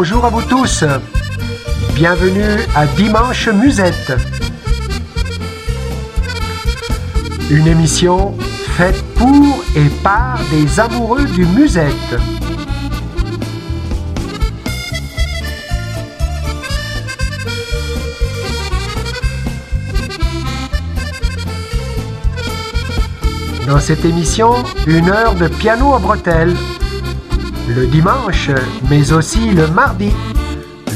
Bonjour à vous tous. Bienvenue à Dimanche Musette. Une émission faite pour et par des amoureux du musette. Dans cette émission, une heure de piano à bretelles. Le dimanche, mais aussi le mardi.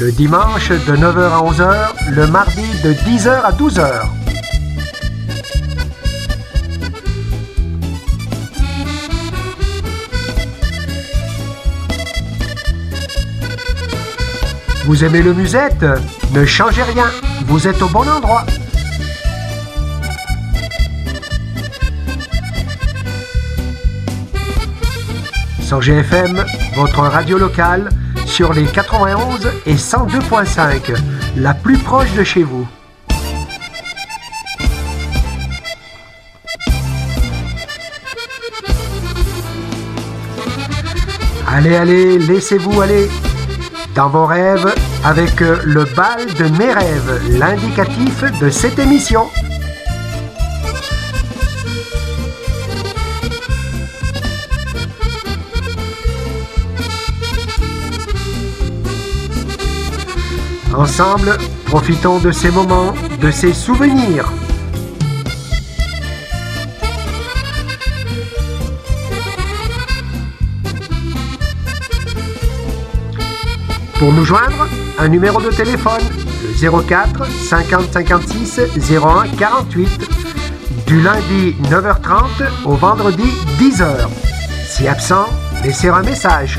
Le dimanche de 9h à 11h, le mardi de 10h à 12h. Vous aimez le musette? Ne changez rien, vous êtes au bon endroit. Sur GFM, votre radio locale, sur les 91 et 102.5, la plus proche de chez vous. Allez, allez, laissez-vous aller dans vos rêves avec le bal de mes rêves, l'indicatif de cette émission. Ensemble, profitons de ces moments, de ces souvenirs. Pour nous joindre, un numéro de téléphone, le 04 50 56 01 48, du lundi 9h30 au vendredi 10h. Si absent, laissez un message.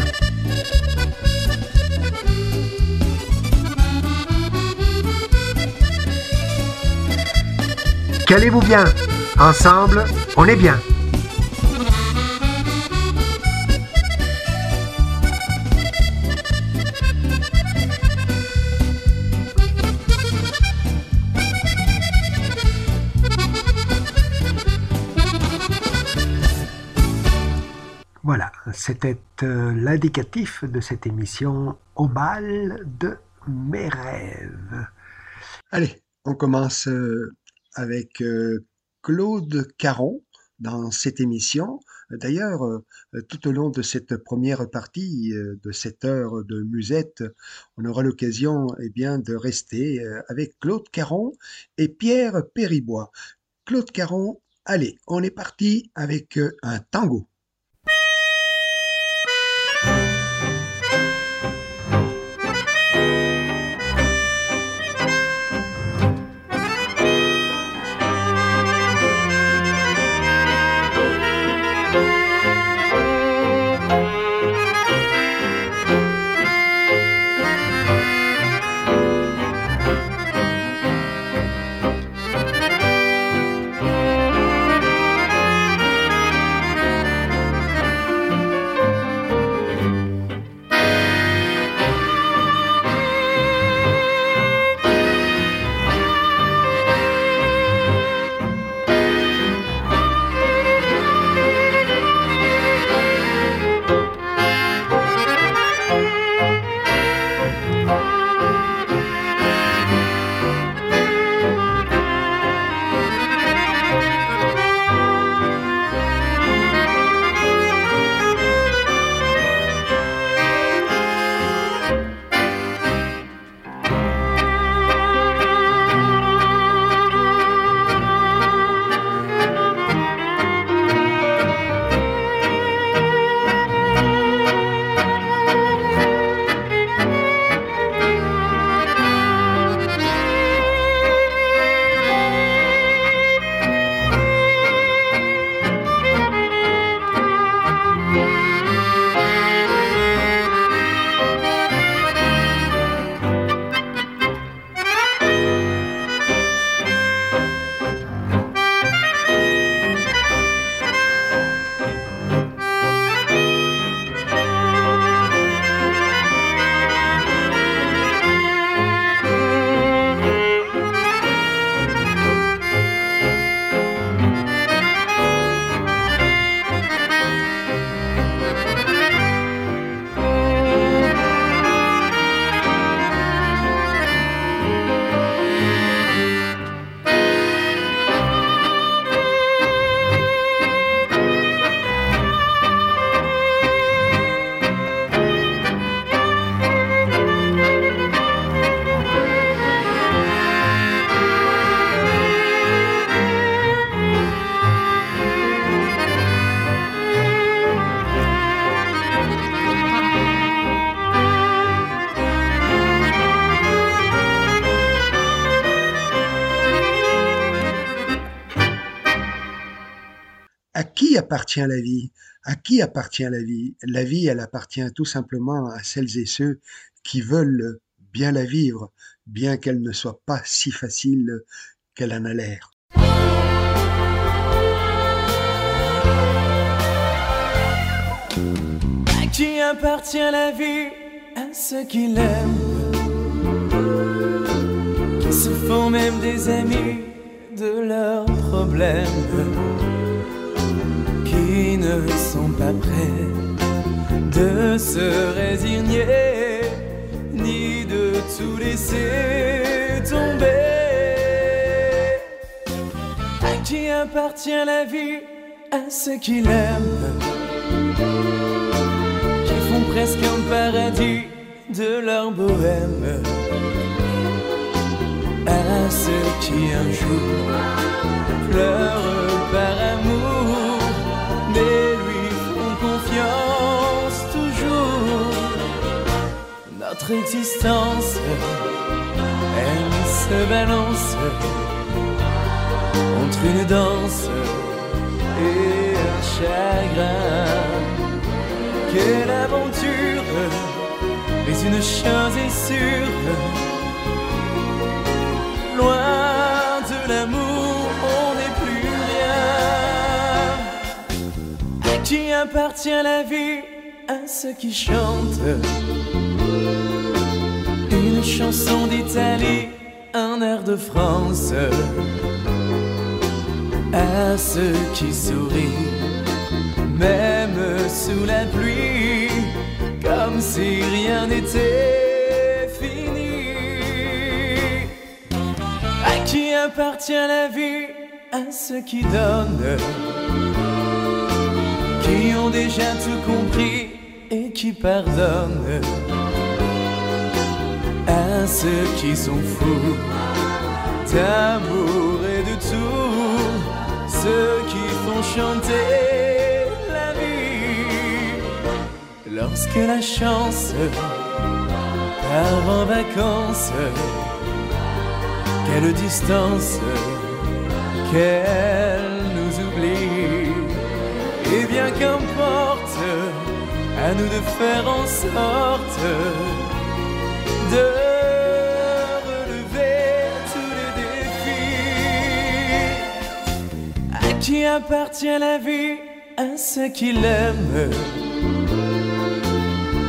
Calez-vous bien. Ensemble, on est bien. Voilà, c'était euh, l'indicatif de cette émission au bal de mes rêves. Allez, on commence euh, avec euh, Claude Caron dans cette émission. D'ailleurs, tout au long de cette première partie de cette heure de musette, on aura l'occasion eh bien, de rester avec Claude Caron et Pierre Péribois. Claude Caron, allez, on est parti avec un tango. La vie. À qui appartient la vie? La vie, elle appartient tout simplement à celles et ceux qui veulent bien la vivre, bien qu'elle ne soit pas si facile qu'elle en a l'air. À qui appartient la vie? À ceux qui l'aiment, qui se font même des amis de leurs problèmes, ne sont pas prêts de se résigner, ni de tout laisser tomber. À qui appartient la vie À ceux qui l'aiment, qui font presque un paradis de leur bohème. À ceux qui un jour pleurent par amour, Notre existence, elle se balance entre une danse et un chagrin. Quelle aventure, mais une chose est sûre, loin de l'amour, on n'est plus rien. Qui appartient la vie À ceux qui chantent une chanson d'Italie, un air de France à ceux qui sourient, même sous la pluie, comme si rien n'était fini. À qui appartient la vie À ceux qui donnent, qui ont déjà tout compris et qui pardonnent. Ceux qui sont fous d'amour et de tout ceux qui font chanter la vie. Lorsque la chance part en vacances, quelle distance qu'elle nous oublie. Et bien qu'importe, à nous de faire en sorte de qui appartient la vie À ceux qui l'aiment,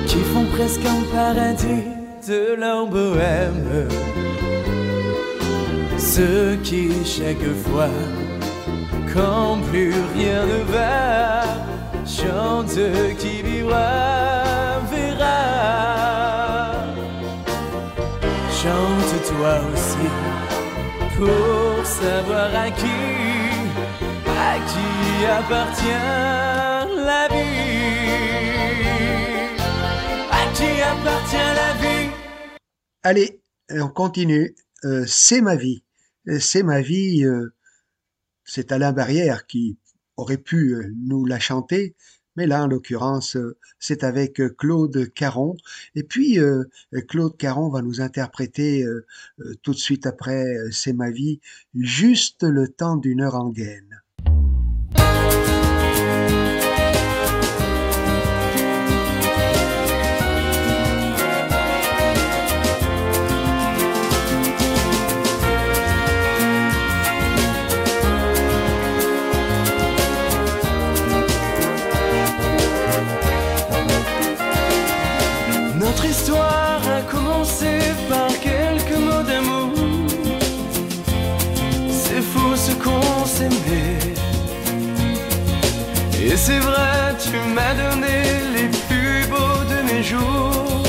qui font presque un paradis de leur bohème. Ceux qui, chaque fois, quand plus rien ne va, chantent qui vivra, verra. Chante toi aussi pour savoir à qui, à qui appartient la vie. À qui appartient la vie. Allez, on continue. Euh, c'est ma vie. Euh, C'est ma vie. euh, c'est Alain Barrière qui aurait pu nous la chanter, mais là, en l'occurrence, c'est avec Claude Caron. Et puis, Claude Caron va nous interpréter tout de suite après C'est ma vie, juste le temps d'une heure en gaine. Et c'est vrai, tu m'as donné les plus beaux de mes jours.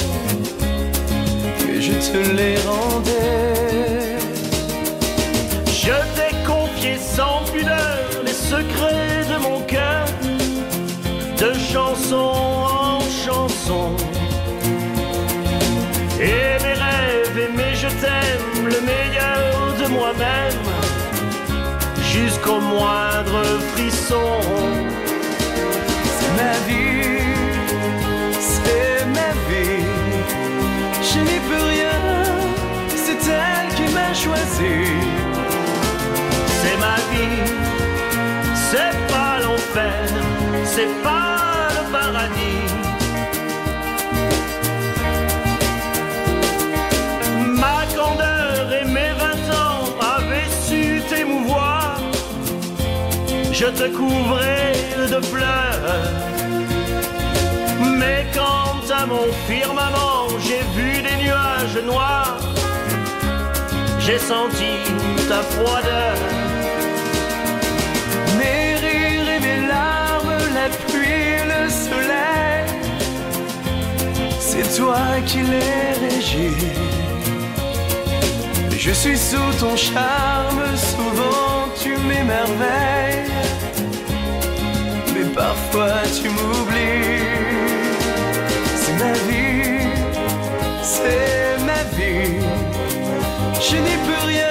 Et je te les rendais. Je t'ai confié sans pudeur les secrets de mon cœur, de chanson en chanson. Et mes rêves, et je t'aime, le meilleur de moi-même, jusqu'au moindre frisson ma vie, c'est ma vie. Je n'y peux rien, c'est elle qui m'a choisi. C'est ma vie, c'est pas l'enfer, c'est pas le paradis. Ma grandeur et mes vingt ans avaient su t'émouvoir. Je te couvrais de fleurs mon firmament j'ai vu des nuages noirs, j'ai senti ta froideur. Mes rires et mes larmes, la pluie et le soleil, c'est toi qui les régis. Je suis sous ton charme, souvent tu m'émerveilles, mais parfois tu m'oublies. C'est ma vie, c'est ma vie. Je n'y peux rien,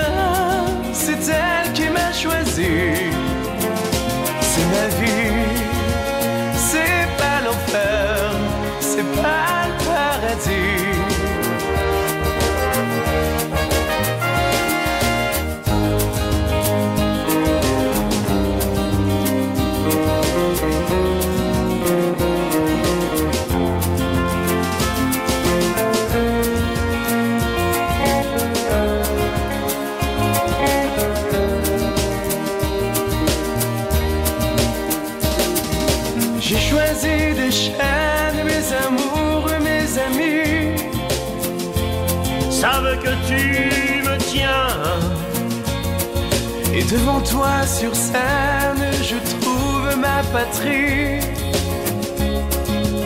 Et devant toi sur scène, je trouve ma patrie.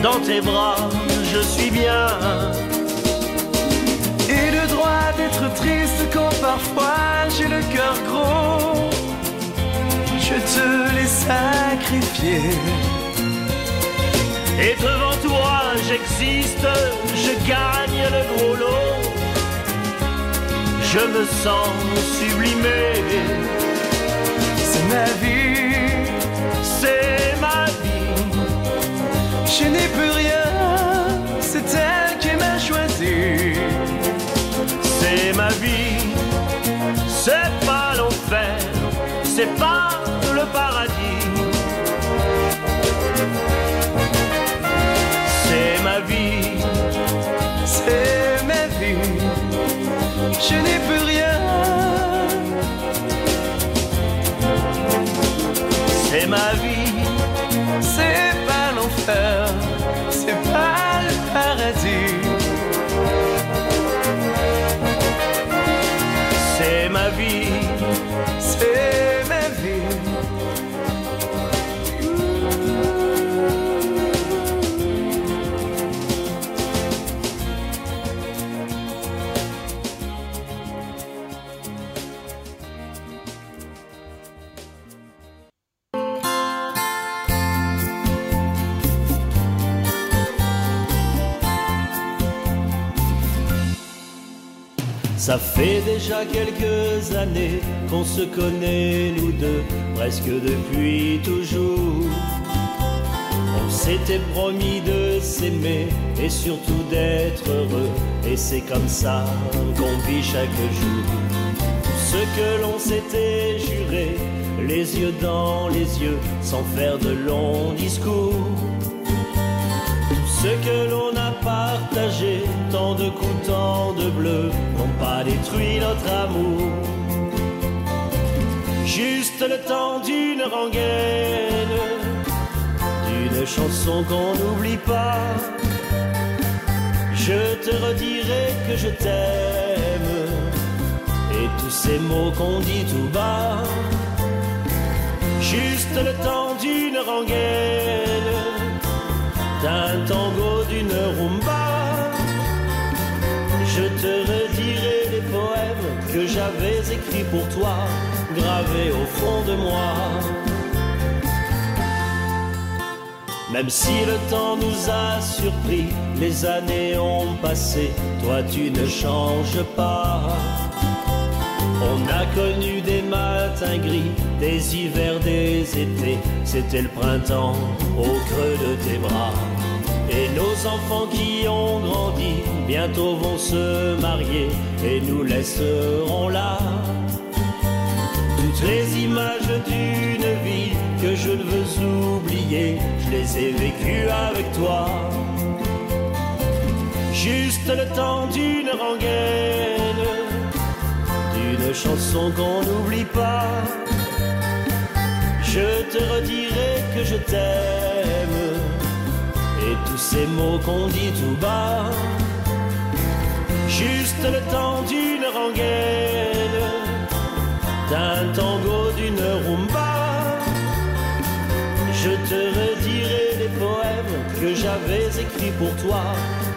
Dans tes bras, je suis bien. Et le droit d'être triste quand parfois j'ai le cœur gros. Je te l'ai sacrifié. Et devant toi, j'existe, je gagne le gros lot. Je me sens sublimé. Ma vie, C'est ma vie. je n'y peux rien. C'est elle qui m'a choisi. C'est ma vie. C'est pas l'enfer. C'est pas le paradis. C'est ma vie. C'est ma vie, je n'y peux rien. Ma vie. C'est pas l'enfer, Ça fait déjà quelques années qu'on se connaît, nous deux, presque depuis toujours. On s'était promis de s'aimer et surtout d'être heureux. Et c'est comme ça qu'on vit chaque jour. Ce que l'on s'était juré, les yeux dans les yeux, sans faire de longs discours. Ce que l'on a partagé, tant de coups, tant de bleus, n'ont pas détruit notre amour. Juste le temps d'une rengaine, d'une chanson qu'on n'oublie pas. Je te redirai que je t'aime, et tous ces mots qu'on dit tout bas. Juste le temps d'une rengaine d'un tango, d'une rumba. Je te redirai les poèmes que j'avais écrits pour toi, gravés au fond de moi. Même si le temps nous a surpris, les années ont passé, toi tu ne changes pas. On a connu des hivers, des étés, c'était le printemps au creux de tes bras. Et nos enfants qui ont grandi, bientôt vont se marier et nous laisserons là. Toutes les images d'une vie que je ne veux oublier, je les ai vécues avec toi. Juste le temps d'une rengaine, chanson qu'on n'oublie pas. je te redirai que je t'aime. Et tous ces mots qu'on dit tout bas, juste le temps d'une rengaine, d'un tango, d'une rumba. Je te redirai les poèmes que j'avais écrits pour toi,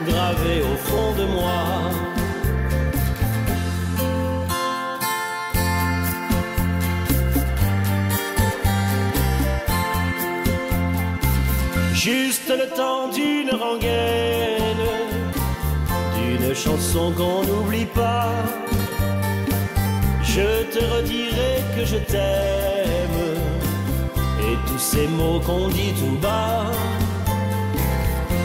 gravés au fond de moi. Juste le temps d'une rengaine, d'une chanson qu'on n'oublie pas. Je te redirai que je t'aime, et tous ces mots qu'on dit tout bas.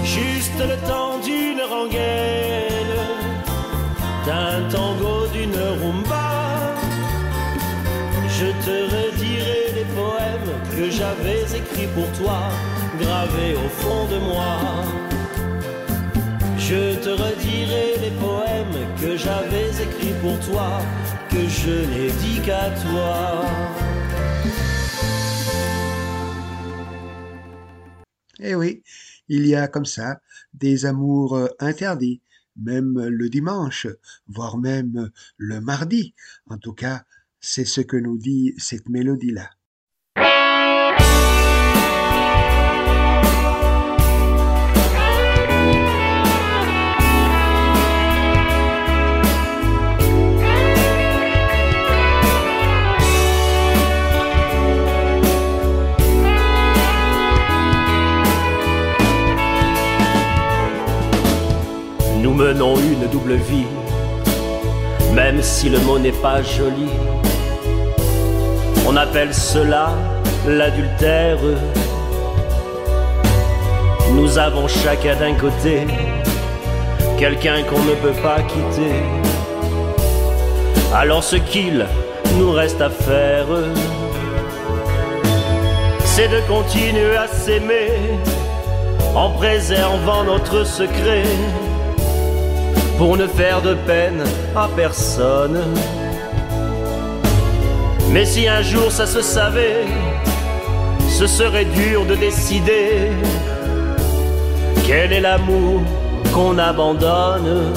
Juste le temps d'une rengaine, d'un tango, d'une rumba. Je te redirai les poèmes que j'avais écrits pour toi gravé au fond de moi. Je te redirai les poèmes que j'avais écrits pour toi, que je n'ai dit qu'à toi. Eh oui, il y a comme ça des amours euh, interdits, même le dimanche, voire même le mardi. En tout cas, c'est ce que nous dit cette mélodie-là. Menons une double vie, même si le mot n'est pas joli. On appelle cela l'adultère. Nous avons chacun d'un côté quelqu'un qu'on ne peut pas quitter. Alors ce qu'il nous reste à faire, c'est de continuer à s'aimer en préservant notre secret pour ne faire de peine à personne. Mais si un jour ça se savait, ce serait dur de décider quel est l'amour qu'on abandonne.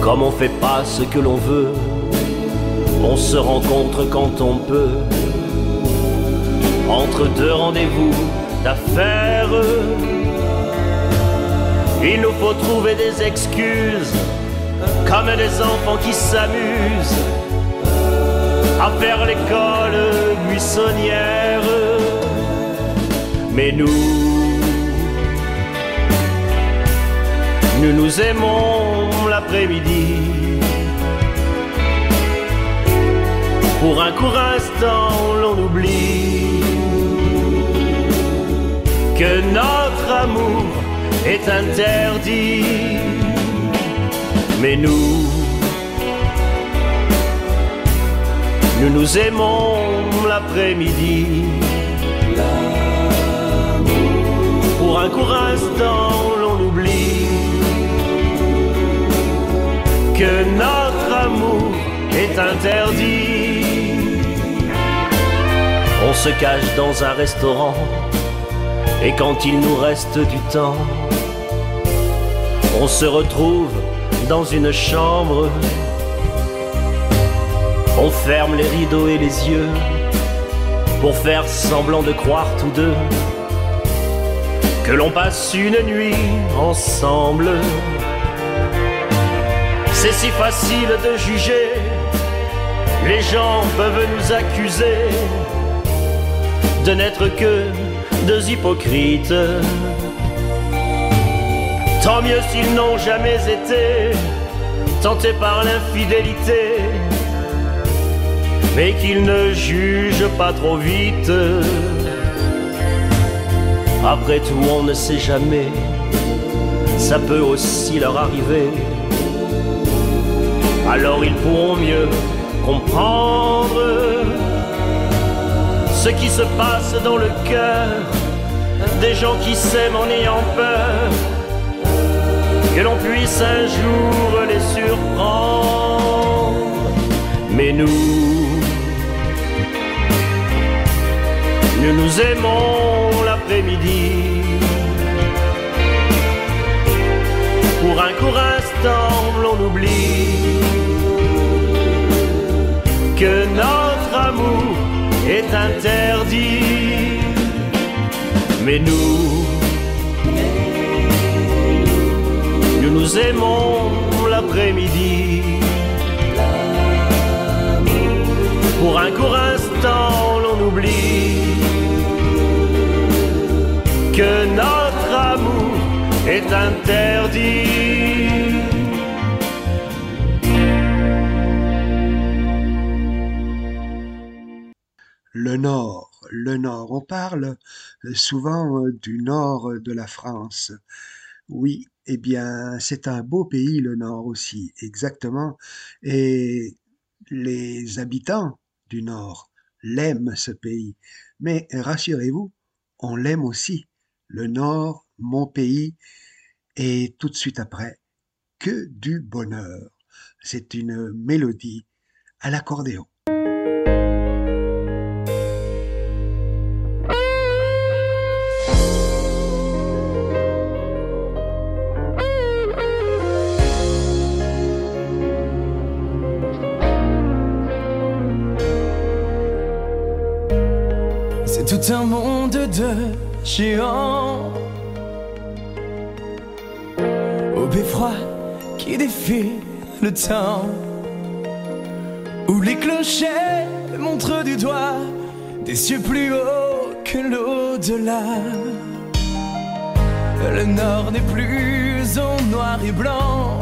Comme on fait pas ce que l'on veut, on se rencontre quand on peut. Entre deux rendez-vous d'affaires il nous faut trouver des excuses, comme des enfants qui s'amusent à faire l'école buissonnière. Mais nous, nous nous aimons l'après-midi. Pour un court instant, l'on oublie que notre amour est interdit. Mais nous, nous nous aimons l'après-midi. Pour un court instant, l'on oublie que notre amour est interdit. On se cache dans un restaurant et quand il nous reste du temps, on se retrouve dans une chambre. On ferme les rideaux et les yeux pour faire semblant de croire tous deux que l'on passe une nuit ensemble. C'est si facile de juger, les gens peuvent nous accuser de n'être que deux hypocrites. Tant mieux s'ils n'ont jamais été tentés par l'infidélité, mais qu'ils ne jugent pas trop vite. Après tout, on ne sait jamais, ça peut aussi leur arriver. Alors ils pourront mieux comprendre ce qui se passe dans le cœur des gens qui s'aiment en ayant peur que l'on puisse un jour les surprendre. Mais nous, mieux nous aimons l'après-midi. Pour un court instant, l'on oublie que notre amour est interdit. Mais nous, nous nous aimons l'après-midi. Pour un court instant, l'on oublie que notre amour est interdit. On parle souvent du Nord de la France. Oui, eh bien, c'est un beau pays, le Nord aussi, exactement. Et les habitants du Nord l'aiment, ce pays. Mais rassurez-vous, on l'aime aussi. Le Nord, mon pays, et tout de suite après, que du bonheur. C'est une mélodie à l'accordéon. Tout un monde de géants. Au beffroi qui défie le temps Où les clochers montrent du doigt Des cieux plus hauts que l'au-delà. Le nord n'est plus en noir et blanc.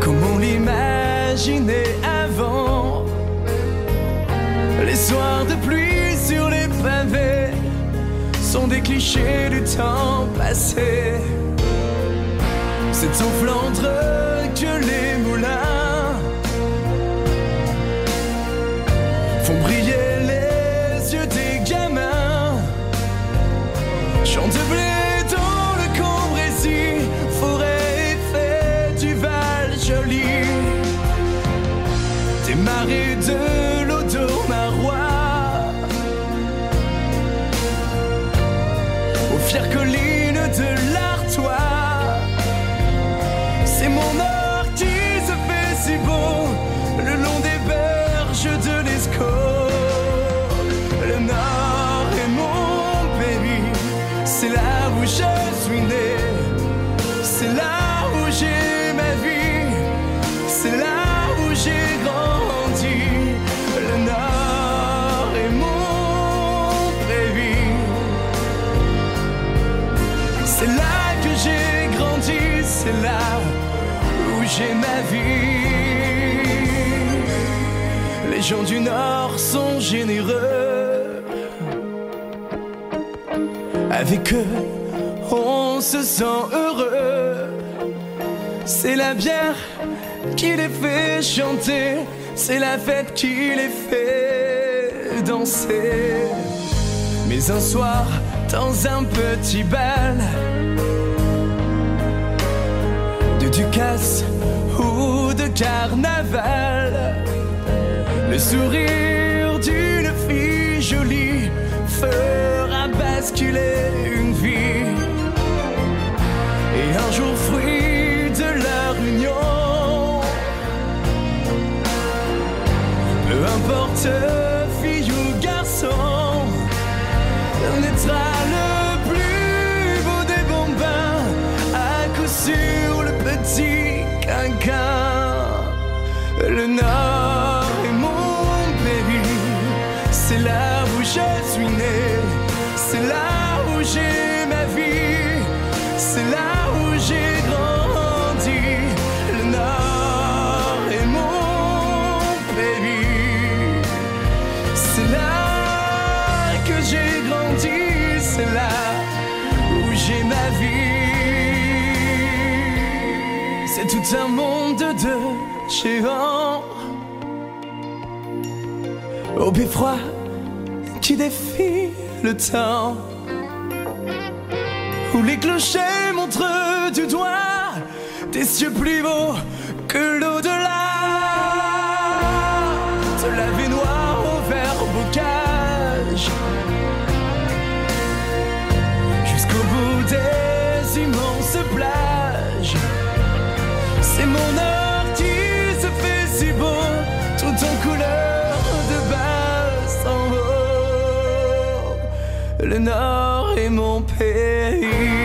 Comme on l'imaginait avant soirs de pluie sur les pavés sont des clichés du temps passé. C'est en Flandre que les moulins gens du nord sont généreux. Avec eux on se sent heureux. C'est la bière qui les fait chanter, c'est la fête qui les fait danser. Mais un soir, dans un petit bal, de Ducasse ou de carnaval, le sourire d'une fille jolie fera basculer une vie. Et un jour, fruit de leur union, peu importe fille ou garçon, naîtra le plus beau des bambins, à coup sûr le petit quinquin. Le nord j'ai ma vie, c'est là où j'ai grandi. Le nord est mon pays, c'est là que j'ai grandi, c'est là où j'ai ma vie. C'est tout un monde de géants au beffroi qui défie le temps où les clochers montrent du doigt des cieux plus beaux que l'au-delà. De la baignoire au verre bocage, jusqu'au bout des immenses plages, c'est mon heure. Le nord est mon pays.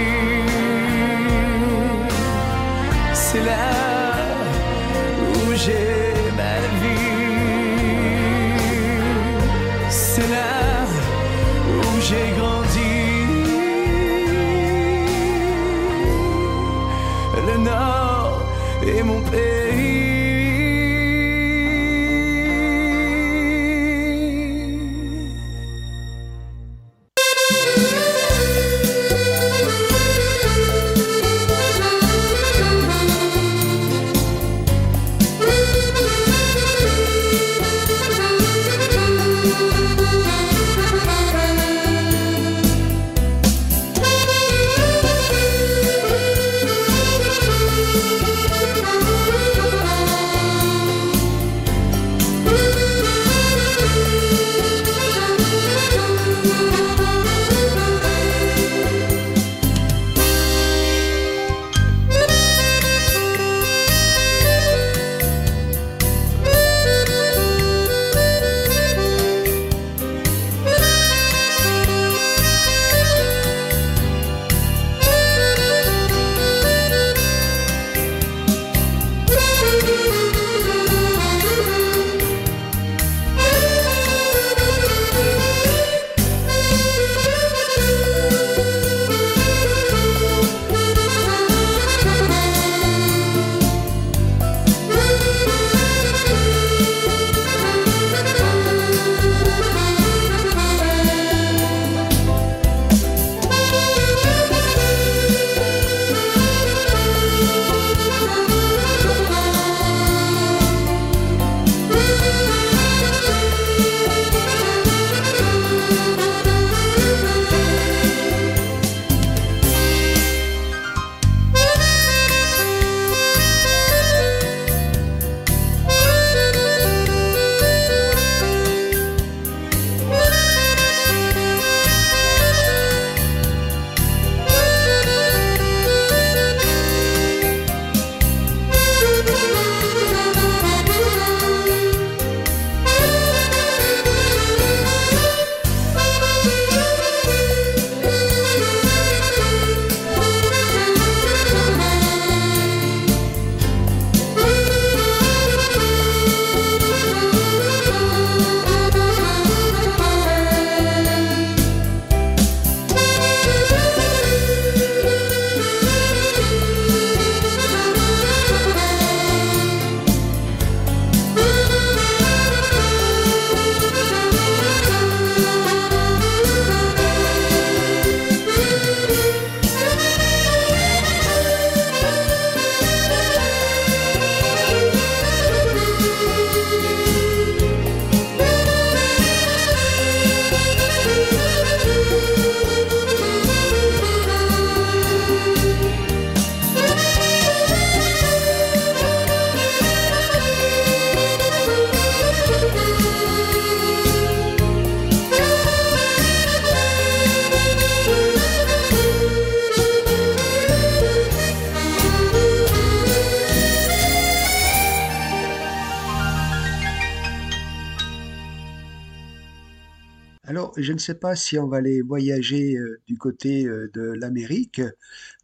Je ne sais pas si on va aller voyager euh, du côté euh, de l'Amérique,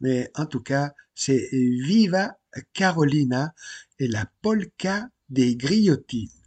mais en tout cas, c'est Viva Carolina et la polka des grillotines.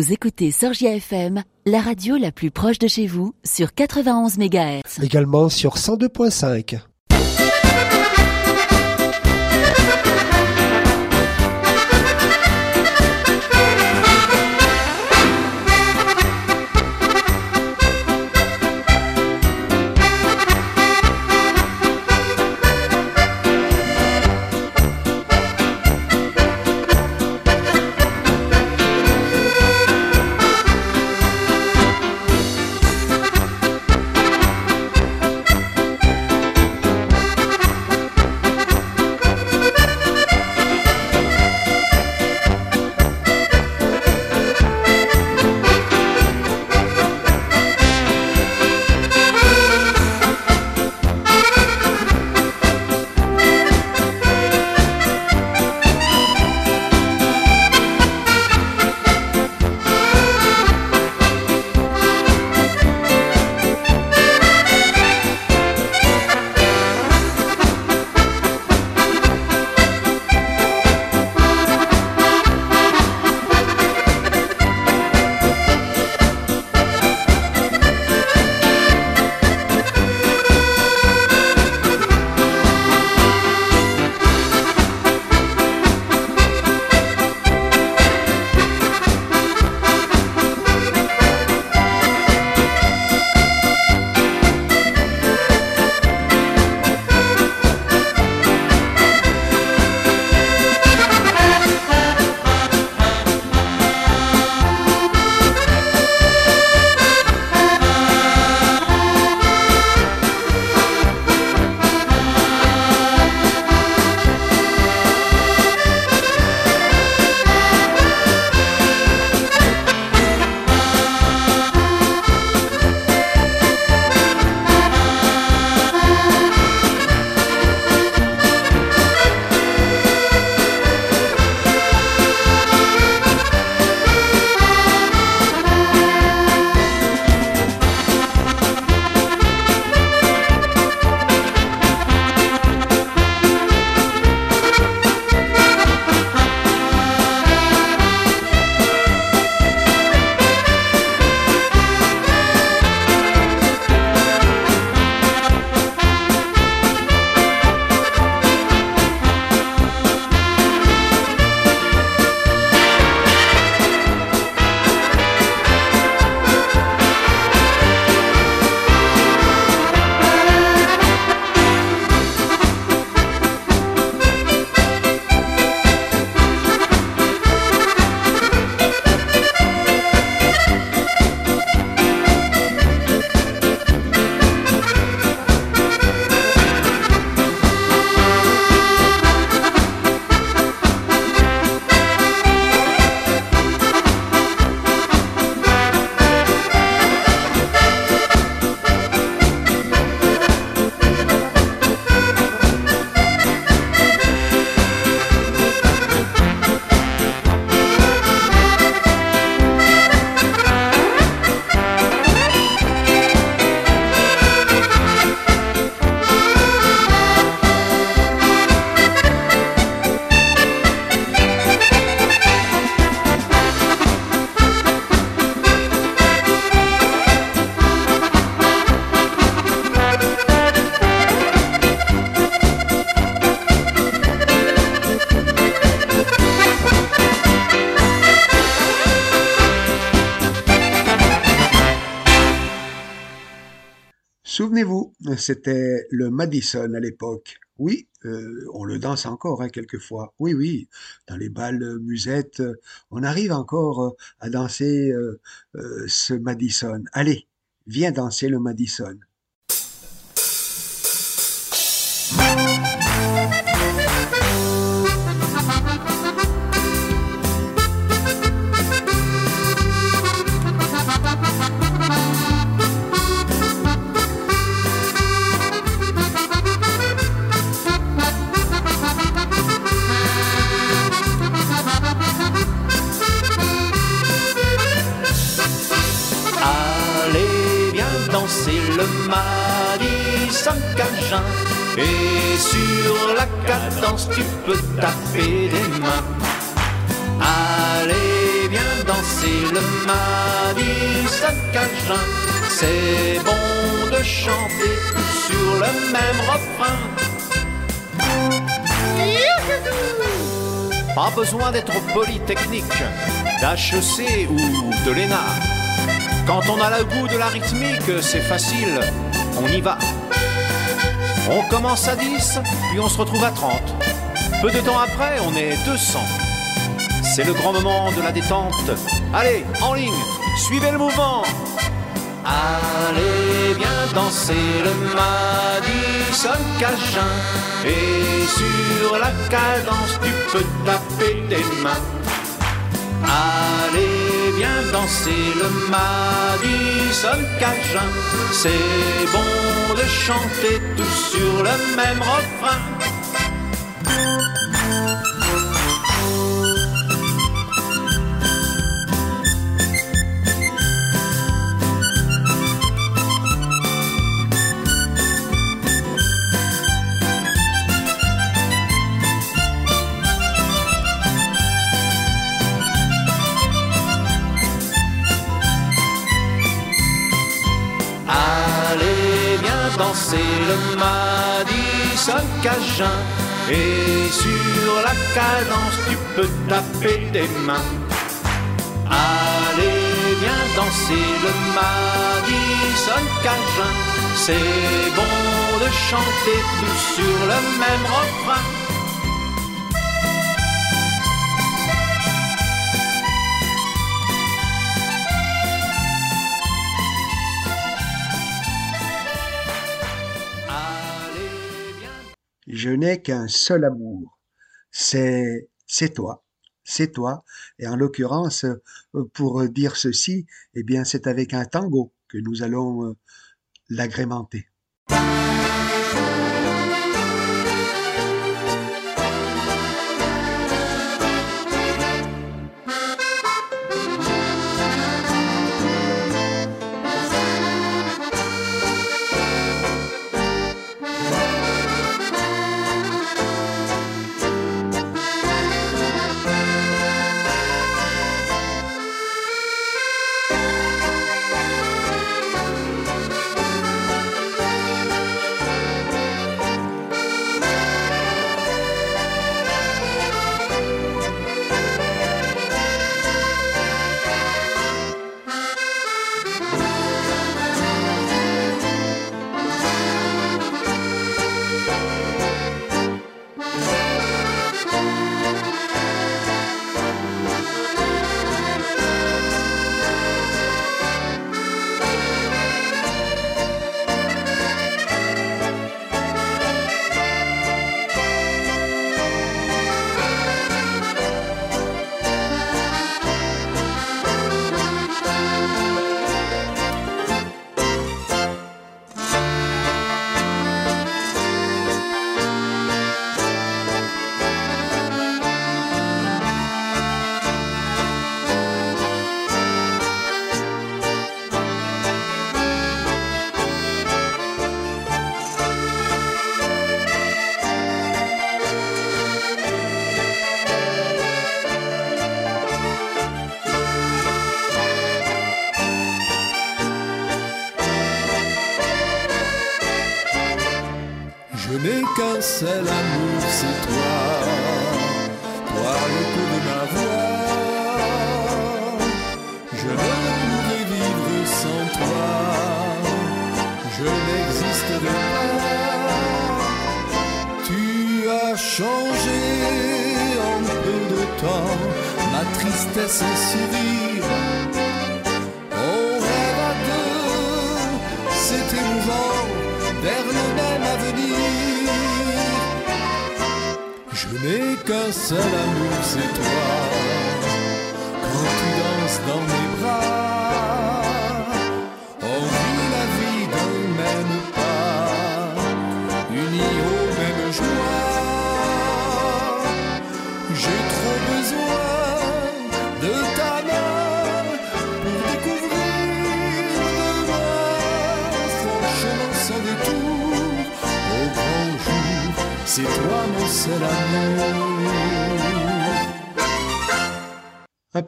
Vous écoutez Sorgia FM, la radio la plus proche de chez vous, sur 91 MHz. Également sur 102.5. c'était le Madison à l'époque. Oui, euh, on le danse encore hein, quelquefois. Oui, oui, dans les balles musettes, on arrive encore euh, à danser euh, ce Madison. Allez, viens danser le Madison. Pas besoin d'être polytechnique, d'HEC ou de l'ENA. Quand on a le goût de la rythmique, c'est facile, on y va. On commence à 10, puis on se retrouve à 30. Peu de temps après, on est 200. C'est le grand moment de la détente. Allez, en ligne, suivez le mouvement. Allez, viens danser le Madison Cajun. Et sur la cadence, tu peux taper tes mains. Allez, viens danser le Madison Cajun. C'est bon de chanter tout sur le même refrain. Danser le Madison Cajun. Et sur la cadence, tu peux taper tes mains. Allez, viens danser le Madison Cajun. C'est bon de chanter tout sur le même refrain. Je n'ai qu'un seul amour, c'est c'est toi, c'est toi. Et en l'occurrence, euh, pour dire ceci, eh bien, c'est avec un tango que nous allons euh, l'agrémenter. Qu'un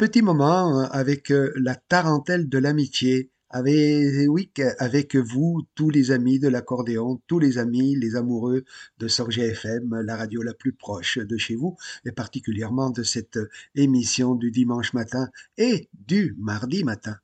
petit moment euh, avec euh, la tarentelle de l'amitié. Avec, oui, avec vous, tous les amis de l'accordéon, tous les amis, les amoureux de Sorgia FM, la radio la plus proche de chez vous, et particulièrement de cette émission du dimanche matin et du mardi matin.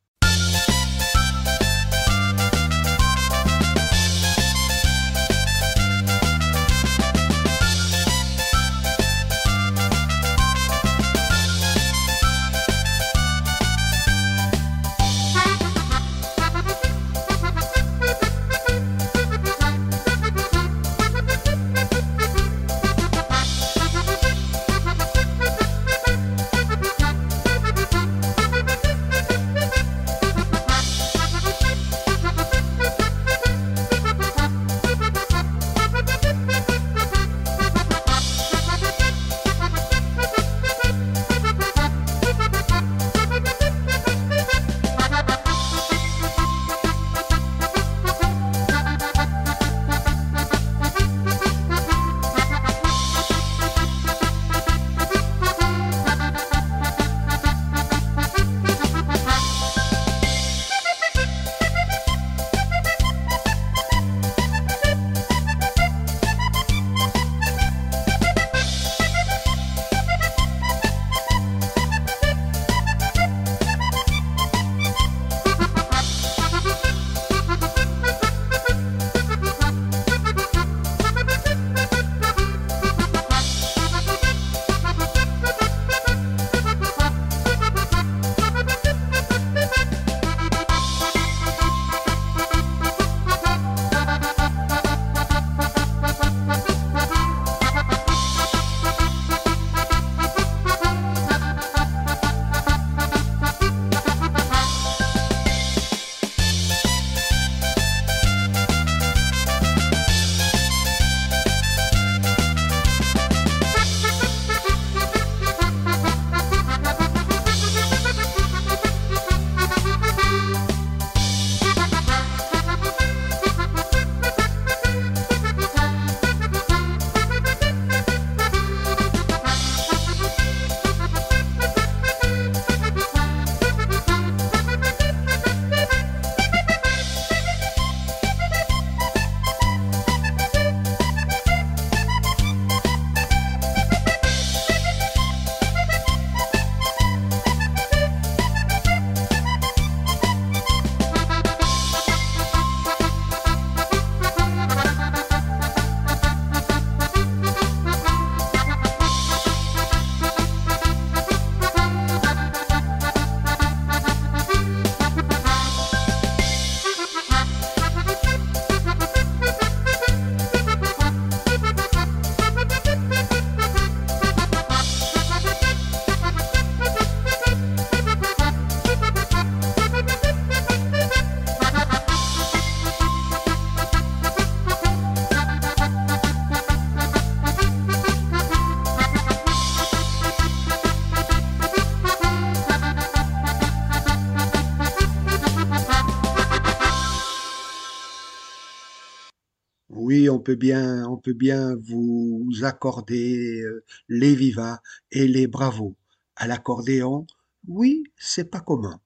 Bien, on peut bien vous accorder euh, les vivas et les bravos. À l'accordéon, oui, c'est pas commun.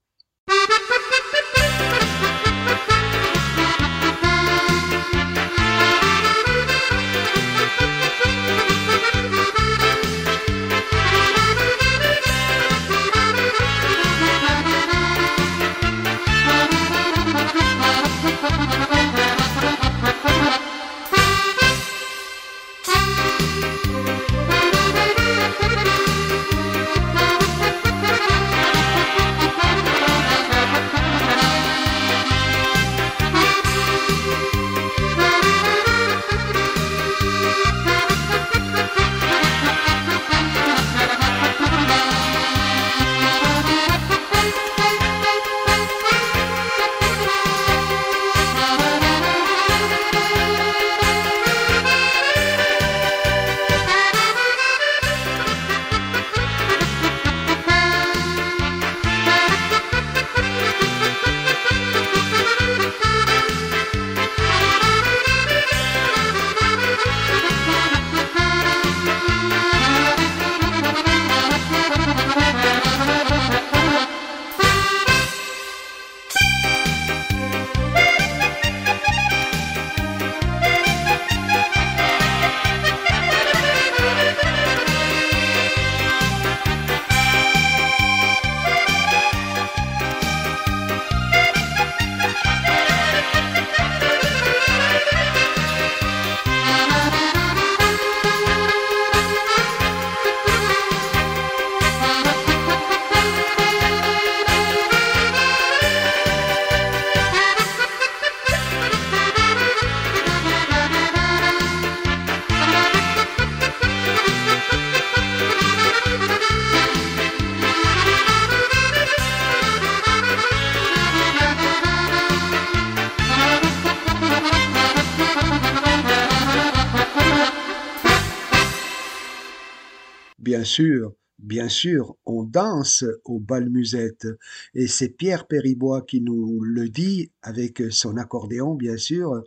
Bien sûr, bien sûr, on danse au bal musette. Et c'est Pierre Péribois qui nous le dit avec son accordéon, bien sûr.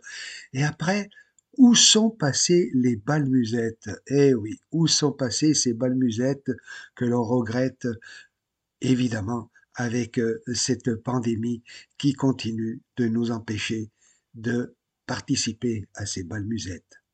Et après, où sont passées les balmusettes Eh oui, où sont passées ces balmusettes que l'on regrette évidemment avec euh, cette pandémie qui continue de nous empêcher de participer à ces balmusettes. c'est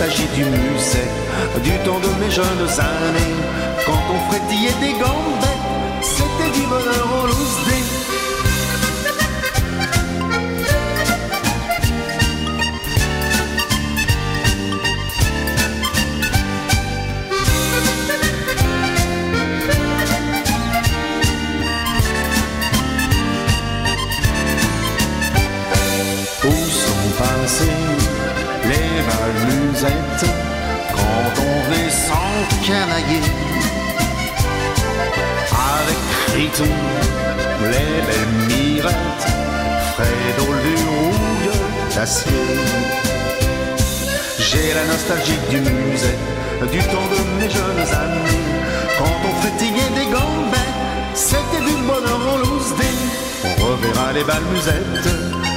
Nostalgie du musée, du temps de mes jeunes années, quand on frétillait des gambettes, c'était du bonheur en loose J'ai la nostalgie du musée, du temps de mes jeunes années, quand on frétillait des gambettes, c'était du bonheur en loose On reverra les balmusettes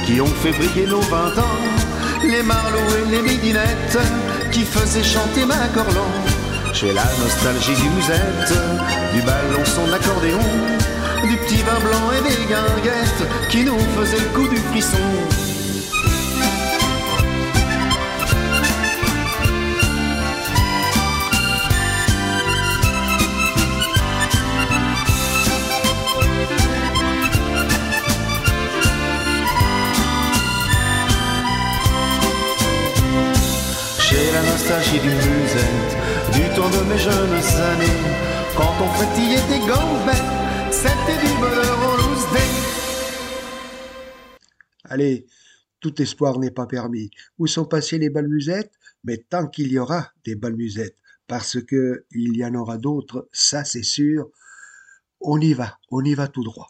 qui ont fait briller nos vingt ans, les marlots et les midinettes qui faisaient chanter ma corlan. J'ai la nostalgie du musette, du ballon son accordéon, du petit vin blanc et des guinguettes qui nous faisaient le coup du frisson. Allez, tout espoir n'est pas permis. Où sont passées les balmusettes Mais tant qu'il y aura des balmusettes, parce que il y en aura d'autres, ça c'est sûr, on y va, on y va tout droit.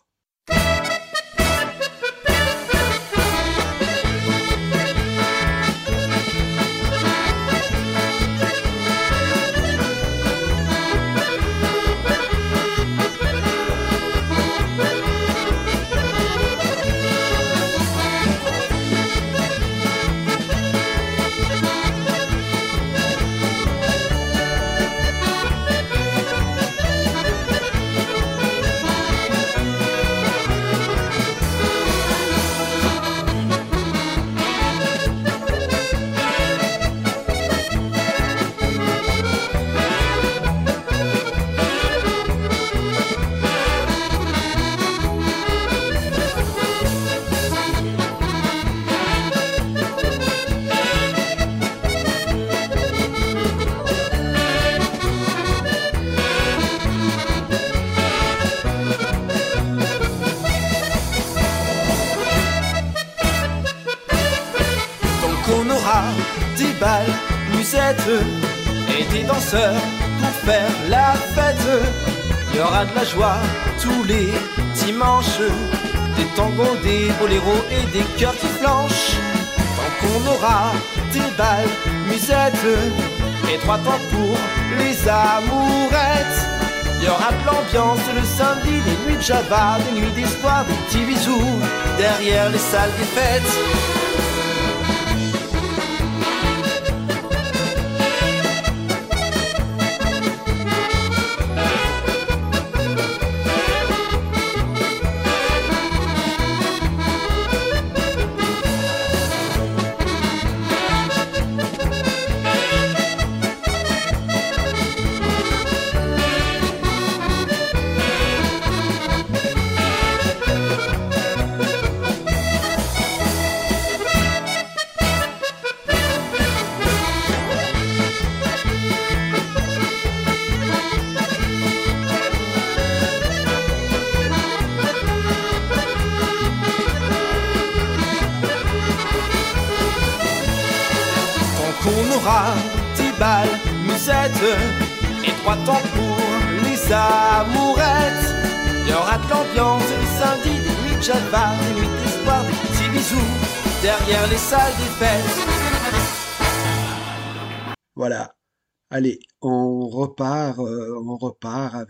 Et des danseurs pour faire la fête. Il y aura de la joie tous les dimanches, des tangos, des boléros et des cœurs qui flanchent. Tant qu'on aura des balles, musettes et trois temps pour les amourettes. Il y aura de l'ambiance le samedi, des nuits de java, des nuits d'espoir, des petits bisous derrière les salles des fêtes.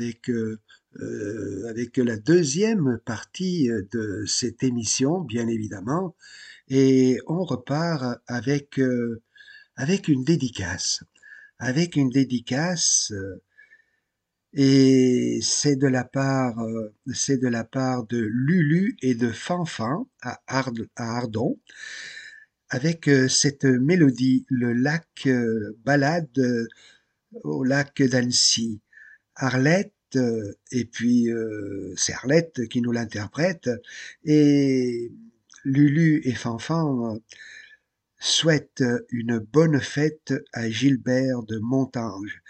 Avec euh, euh, avec la deuxième partie de cette émission, bien évidemment, et on repart avec avec une dédicace, avec une dédicace et c'est de la part, euh, c'est de la part de Lulu et de Fanfan à, Ardon, avec euh, cette mélodie, le lac euh, balade au lac d'Annecy. Arlette, et puis c'est Arlette qui nous l'interprète, et Lulu et Fanfan souhaitent une bonne fête à Gilbert de Montange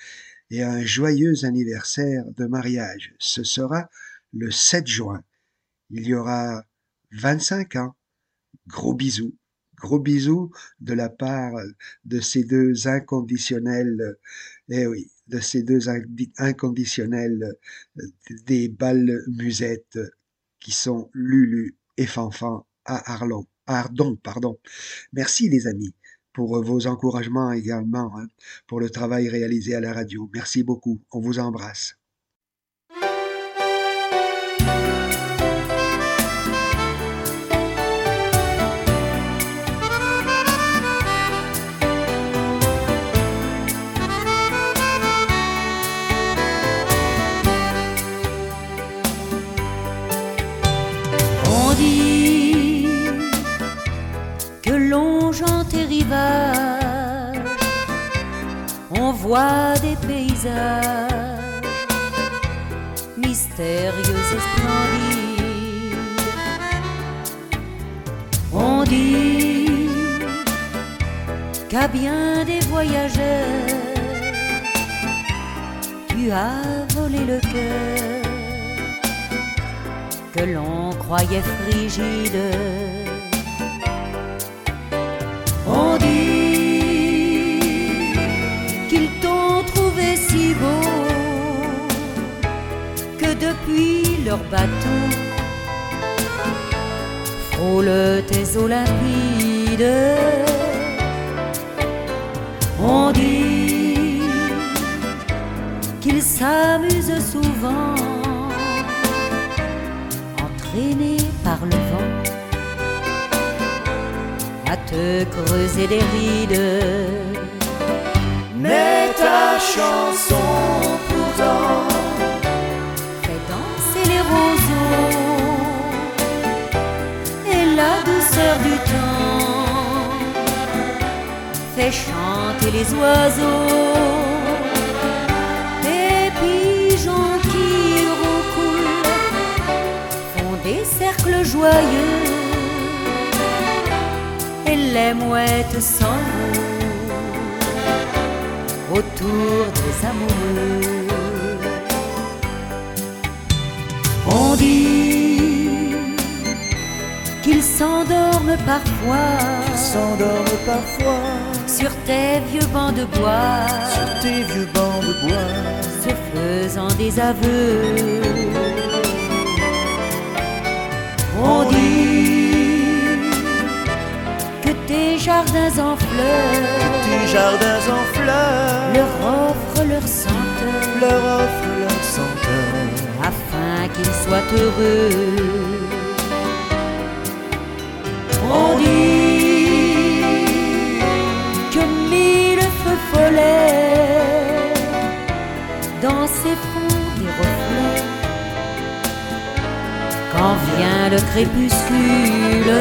et un joyeux anniversaire de mariage. Ce sera le 7 juin. Il y aura 25 ans. Gros bisous. Gros bisous de la part de ces deux inconditionnels, eh oui, de ces deux inconditionnels des balles musettes qui sont Lulu et Fanfan à Arlon. Ardon, pardon. Merci les amis pour vos encouragements également, hein, pour le travail réalisé à la radio. Merci beaucoup. On vous embrasse. Voit des paysages mystérieux et splendides. On dit qu'à bien des voyageurs, tu as volé le cœur que l'on croyait frigide. On dit que depuis leur bateau frôle tes olympides. On dit qu'ils s'amusent souvent, entraînés par le vent, à te creuser des rides. Mais ta chanson pourtant fait danser les roseaux et la douceur du temps fait chanter les oiseaux. Les pigeons qui roucoulent font des cercles joyeux et les mouettes s'envolent autour des amoureux. On dit qu'ils s'endorment parfois, s'endorment parfois sur tes vieux bancs de bois, sur tes vieux bancs de bois, se faisant des aveux. On dit tes jardins en fleurs tes jardins en fleurs leur offrent leur senteur leur offrent leur senteur afin qu'ils soient heureux. On dit que mille feux follets dans ces fronts des reflets quand vient le crépuscule.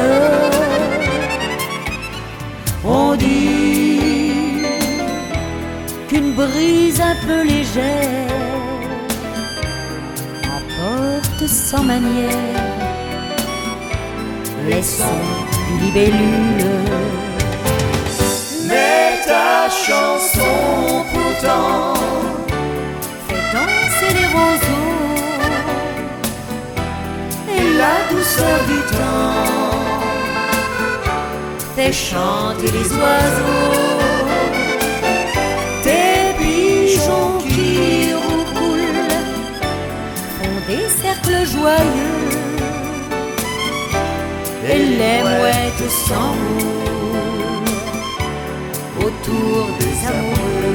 On dit qu'une brise un peu légère emporte sans manière les sons du libellule. Mais ta chanson pourtant fait danser les roseaux et la douceur du temps fait chanter les oiseaux. Tes pigeons qui roucoulent font des cercles joyeux et les mouettes s'enroulent autour des amoureux.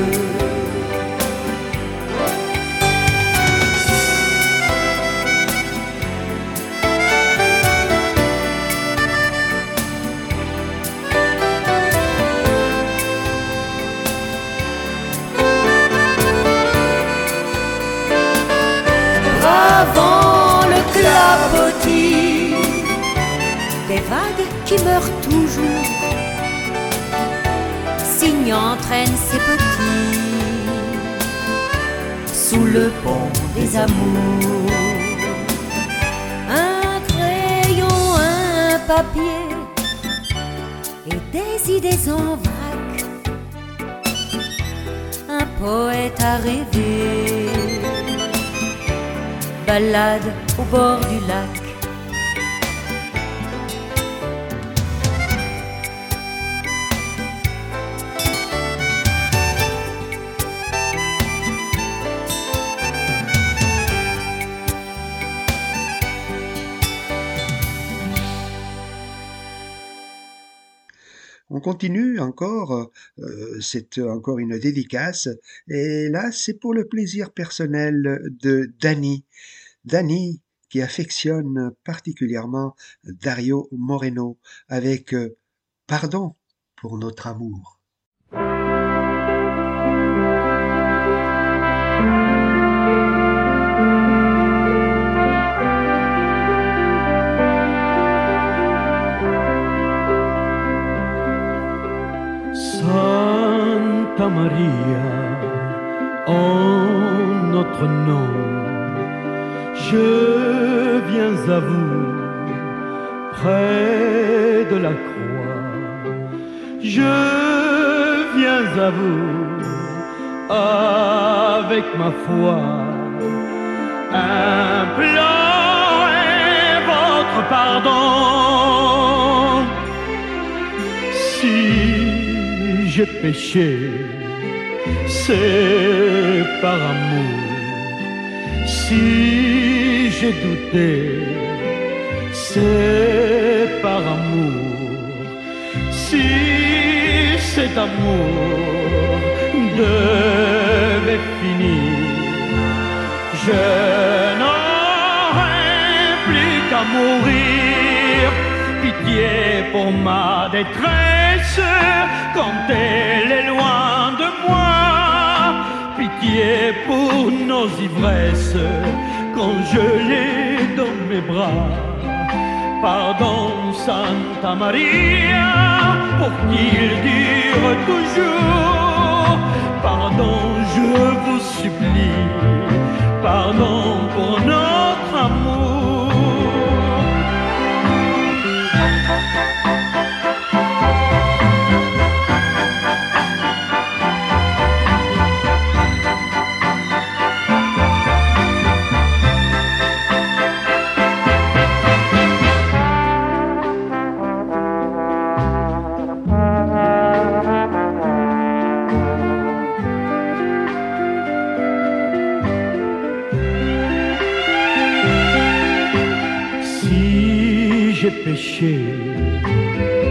Des vagues qui meurent toujours. Signe entraîne ses petits sous le pont des amours. Un crayon, un papier et des idées en vrac. Un poète a rêvé, balade au bord du lac. Continue encore, euh, c'est encore une dédicace, et là c'est pour le plaisir personnel de Dani. Dani qui affectionne particulièrement Dario Moreno avec euh, Pardon pour notre amour. Maria, en notre nom, je viens à vous près de la croix. Je viens à vous avec ma foi. Implorez votre pardon. Si j'ai péché, c'est par amour. Si j'ai douté, c'est par amour. Si cet amour devait finir, je n'aurais plus qu'à mourir. Pitié pour ma détresse quand elle est loin. Pour nos ivresses quand je l'ai dans mes bras. Pardon, Santa Maria, pour qu'il dure toujours. Pardon, je vous supplie. Pardon pour notre amour.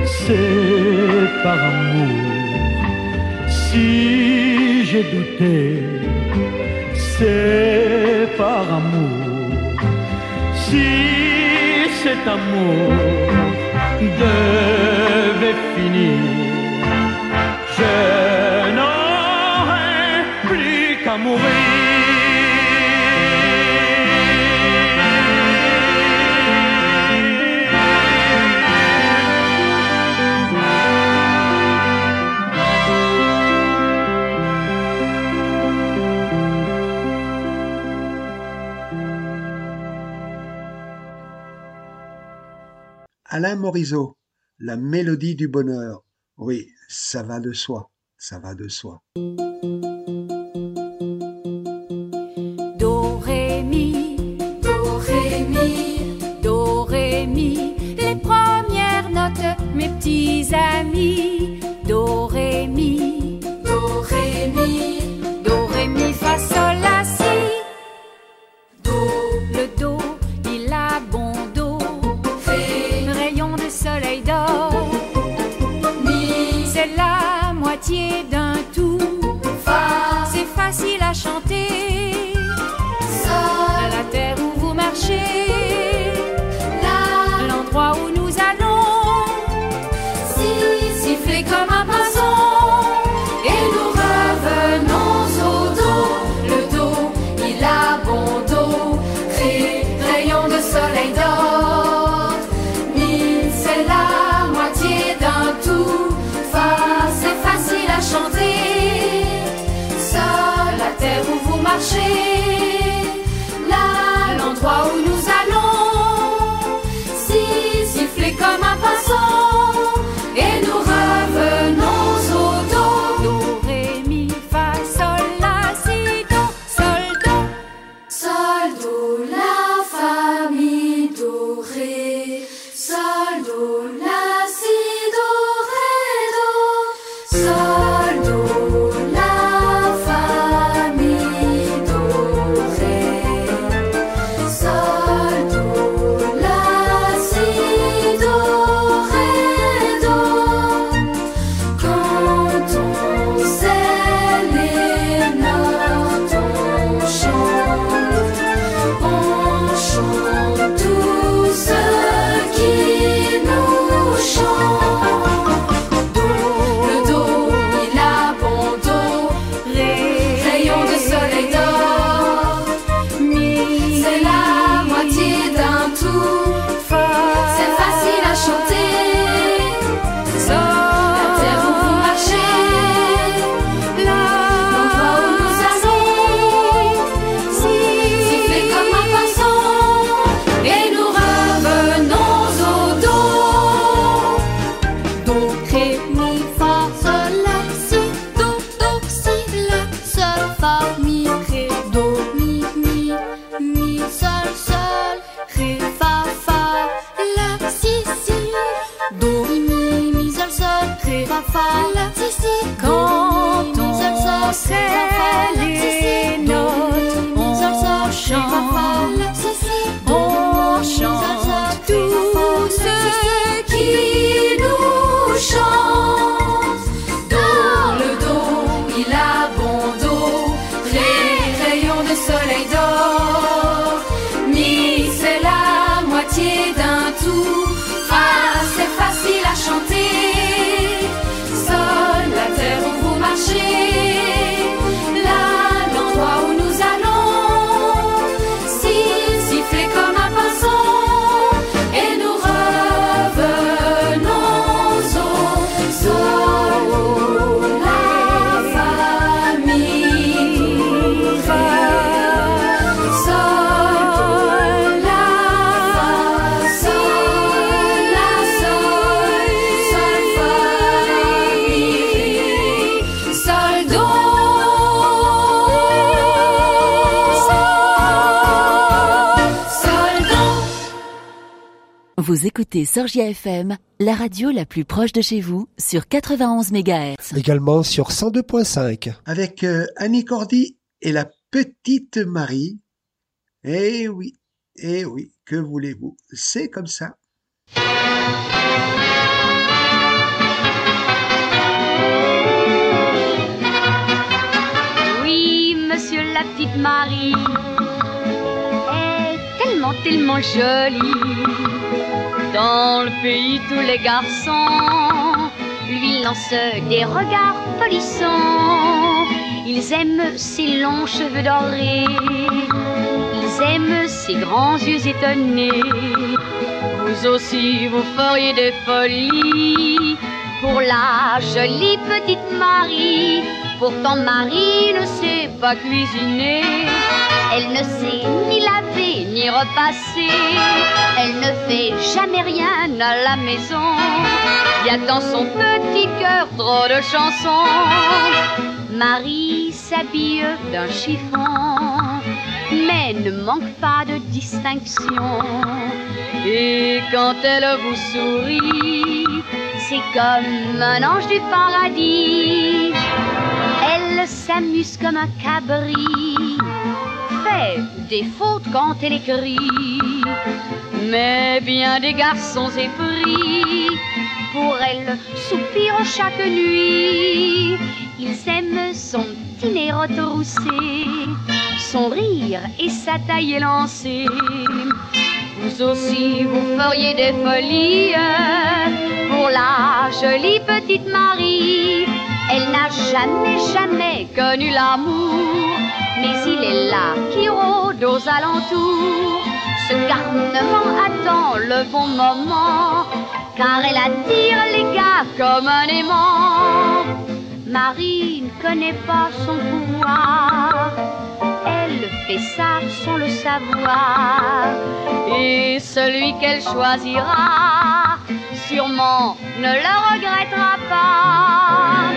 C'est par amour. Si j'ai douté, c'est par amour. Si cet amour devait finir, je n'aurais plus qu'à Alain Morisot, la mélodie du bonheur. Oui, ça va de soi, ça va de soi. Do, mi, do, mi, do, mi. Les premières notes, mes petits amis. Do, ré, mi, do, ré, mi, Quand on sait les notes, on chante. Vous écoutez Sorgia FM, la radio la plus proche de chez vous, sur 91 MHz. Également sur 102.5. Avec euh, Annie Cordy et la petite Marie. Eh oui, eh oui, que voulez-vous? C'est comme ça. Oui, monsieur la petite Marie tellement, tellement jolie dans le pays, tous les garçons lui lancent des regards polissants. Ils aiment ses longs cheveux dorés, ils aiment ses grands yeux étonnés. Vous aussi, vous feriez des folies pour la jolie petite Marie. Pourtant, Marie ne sait pas cuisiner. Elle ne sait ni laver Elle ne fait jamais rien à la maison. Il y a dans son petit cœur trop de chansons. Marie s'habille d'un chiffon, mais ne manque pas de distinction. Et quand elle vous sourit, c'est comme un ange du paradis. Elle s'amuse comme un cabri des fautes quand elle écrit. Mais bien des garçons épris, pour elle soupirent chaque nuit. Ils aiment son petit nez retroussé, son rire et sa taille élancée. Vous aussi, vous feriez des folies pour la jolie petite Marie. Elle n'a jamais, jamais connu l'amour mais il est là qui rôde aux alentours. Ce garnement attend le bon moment, car elle attire les gars comme un aimant. Marie ne connaît pas son pouvoir, elle fait ça sans le savoir. Et celui qu'elle choisira, sûrement ne le regrettera pas.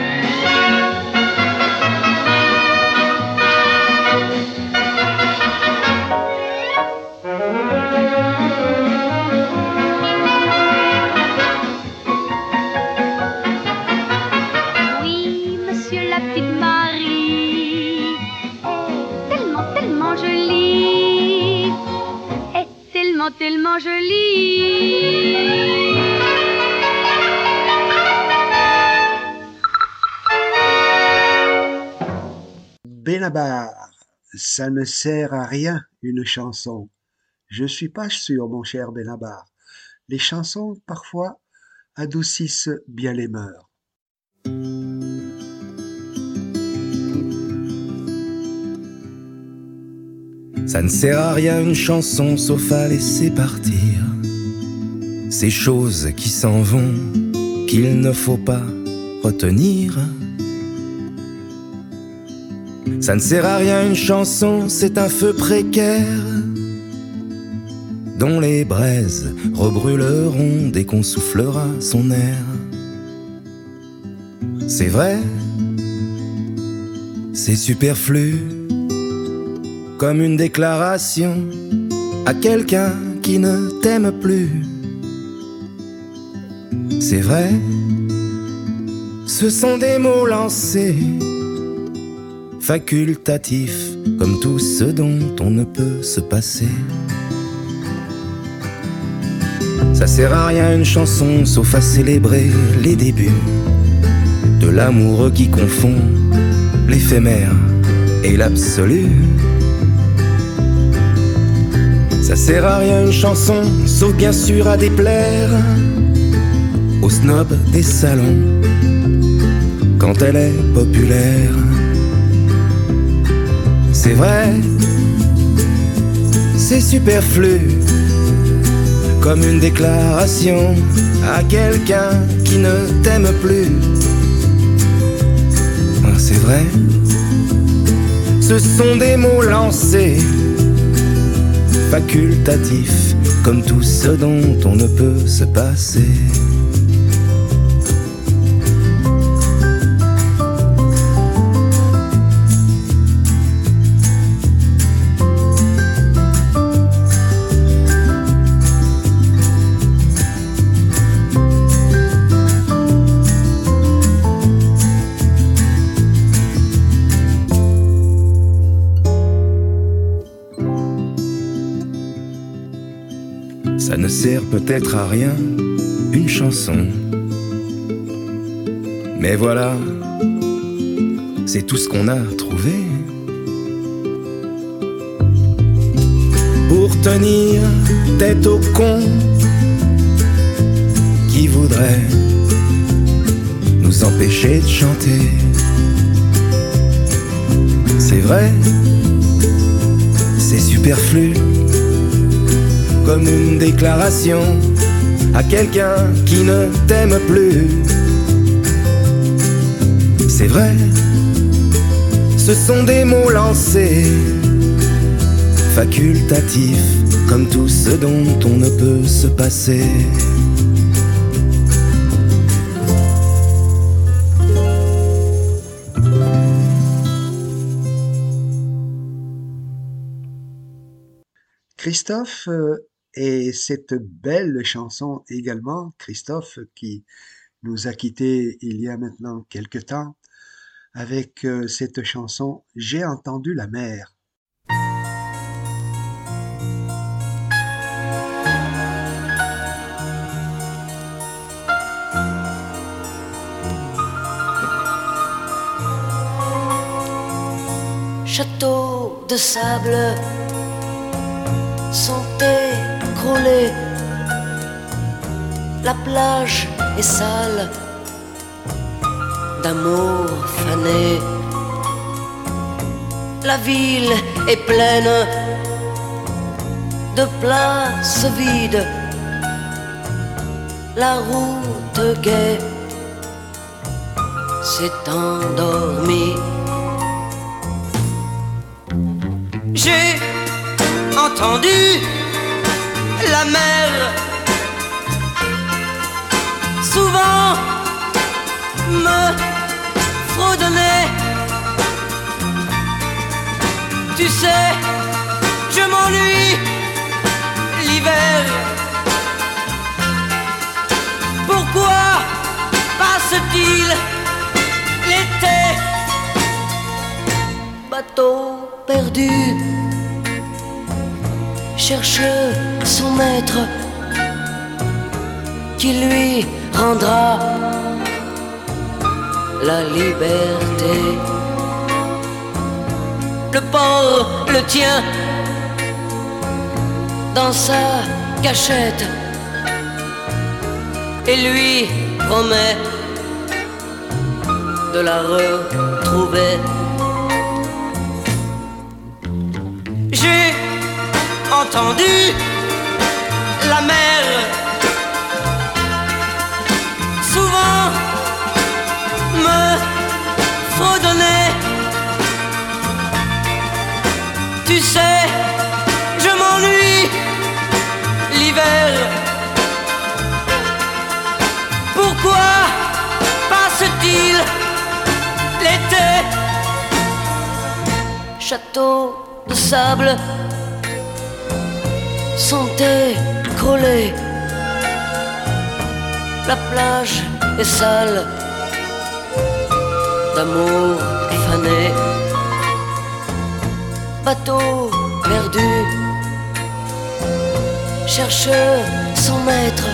Ça ne sert à rien une chanson. Je suis pas sûr, mon cher Benabar. Les chansons, parfois, adoucissent bien les mœurs. Ça ne sert à rien une chanson sauf à laisser partir ces choses qui s'en vont, qu'il ne faut pas retenir. Ça ne sert à rien une chanson, c'est un feu précaire dont les braises rebrûleront dès qu'on soufflera son air. C'est vrai, c'est superflu comme une déclaration à quelqu'un qui ne t'aime plus. C'est vrai, Ce sont des mots lancés, facultatifs, comme tout ce dont on ne peut se passer. Ça sert à rien une chanson, sauf à célébrer les débuts de l'amoureux qui confond l'éphémère et l'absolu. Ça sert à rien une chanson, sauf bien sûr à déplaire aux snobs des salons quand elle est populaire. C'est vrai, c'est superflu comme une déclaration à quelqu'un qui ne t'aime plus. Ah, c'est vrai, ce sont des mots lancés, facultatifs, comme tout ce dont on ne peut se passer. Sert peut-être à rien, une chanson. Mais voilà, c'est tout ce qu'on a trouvé. Pour tenir tête au con qui voudrait nous empêcher de chanter. C'est vrai, c'est superflu comme une déclaration à quelqu'un qui ne t'aime plus. C'est vrai, ce sont des mots lancés, facultatifs, comme tout ce dont on ne peut se passer. Christophe euh, et cette belle chanson également, Christophe, qui nous a quittés il y a maintenant quelque temps, avec euh, cette chanson J'ai entendu la mer. Château de sable, santé la plage est sale d'amour fané. La ville est pleine de places vides. La route gaie s'est endormie. J'ai entendu la mer. Souvent me fredonnait. Tu sais, je m'ennuie l'hiver. Pourquoi passe-t-il l'été? Bateau perdu cherche maître qui lui rendra la liberté. Le port le tient dans sa cachette et lui promet de la retrouver. J'ai entendu la mer. Souvent me fredonnait. Tu sais, je m'ennuie l'hiver. Pourquoi passe-t-il l'été? Château de sable La plage est sale d'amour fané. Bateau perdu, cherche son maître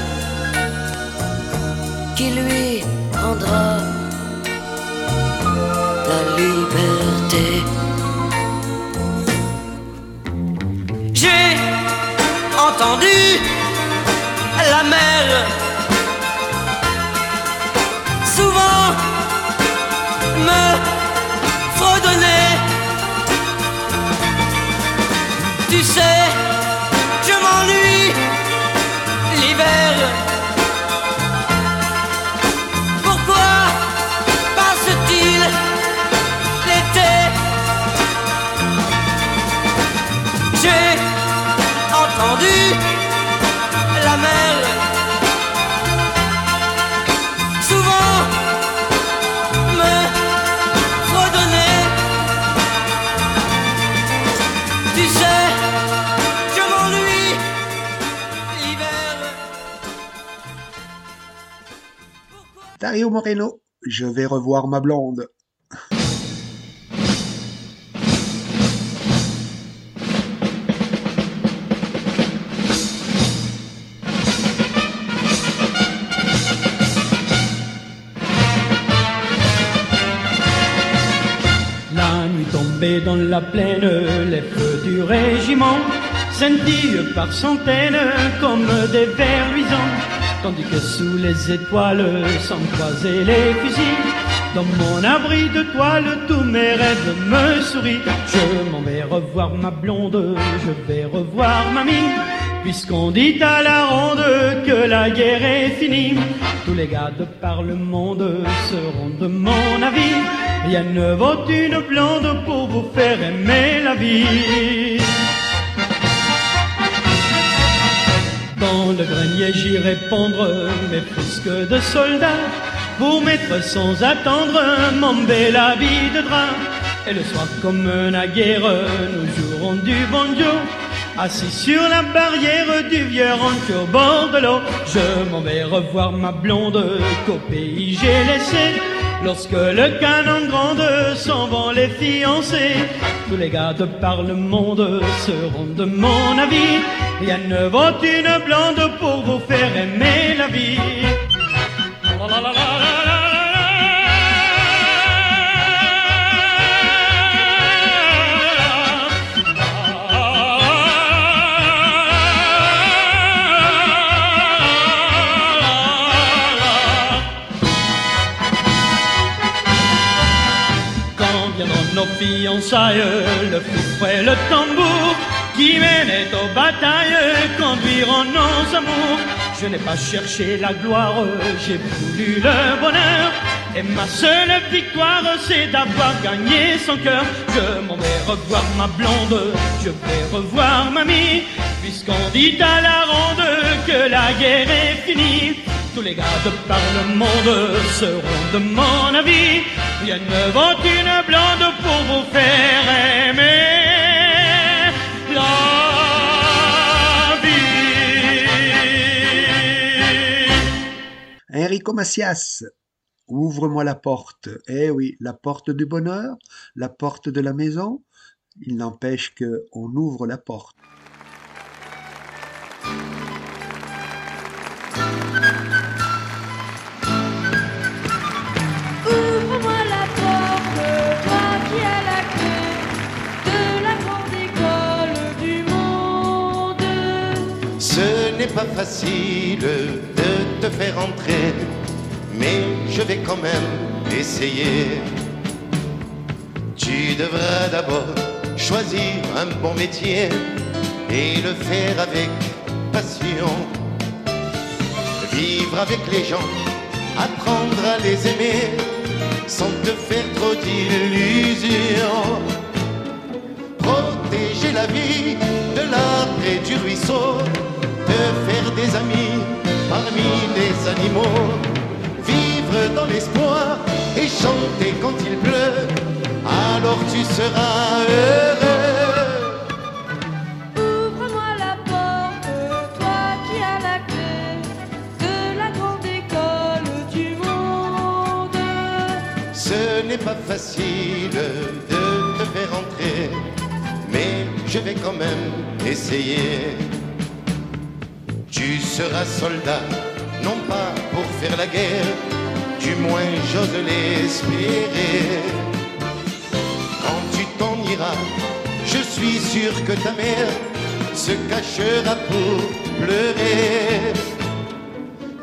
qui lui rendra la liberté. J'ai entendu la mer souvent me fredonner. Tu sais, Moreno, je vais revoir ma blonde. La nuit tombée dans la plaine, les feux du régiment scintillent par centaines comme des vers luisants. Tandis que sous les étoiles s'encroisaient les fusils. Dans mon abri de toile, tous mes rêves me sourient. Je m'en vais revoir ma blonde, je vais revoir mamie. Puisqu'on dit à la ronde que la guerre est finie, tous les gars de par le monde seront de mon avis. Rien ne vaut une blonde pour vous faire aimer la vie. Dans le grenier j'irai pondre mes frisques de soldats pour mettre sans attendre mon bel habit de drap. Et le soir comme naguère, nous jouerons du banjo. Assis sur la barrière du vieux ranch au bord de l'eau, je m'en vais revoir ma blonde qu'au pays j'ai laissé. Lorsque le canon gronde, s'en vont les fiancés. Tous les gars de par le monde seront de mon avis. Rien ne vaut une blonde pour vous faire aimer la vie. Nos fiançailles, le fouet et le tambour qui menaient aux batailles conduiront nos amours. Je n'ai pas cherché la gloire, j'ai voulu le bonheur. Et ma seule victoire, c'est d'avoir gagné son cœur. Je m'en vais revoir ma blonde, je vais revoir mamie. Puisqu'on dit à la ronde que la guerre est finie. Tous les gars de par le monde seront de mon avis. Rien ne vaut une blonde pour vous faire aimer la vie. Enrico Macias, ouvre-moi la porte. Eh oui, la porte du bonheur, la porte de la maison. Il n'empêche que on ouvre la porte. N'est pas facile de te faire entrer, mais je vais quand même essayer. Tu devras d'abord choisir un bon métier et le faire avec passion. Vivre avec les gens, apprendre à les aimer sans te faire trop d'illusions. Protéger la vie de l'arbre et du ruisseau, de faire des amis parmi les animaux, vivre dans l'espoir et chanter quand il pleut, alors tu seras heureux. Ouvre-moi la porte, toi qui as la clé de la grande école du monde. Ce n'est n'est pas facile de te faire entrer, mais je vais quand même essayer. Seras soldat, non pas pour faire la guerre, du moins j'ose l'espérer. Quand tu t'en iras, je suis sûr que ta mère se cachera pour pleurer.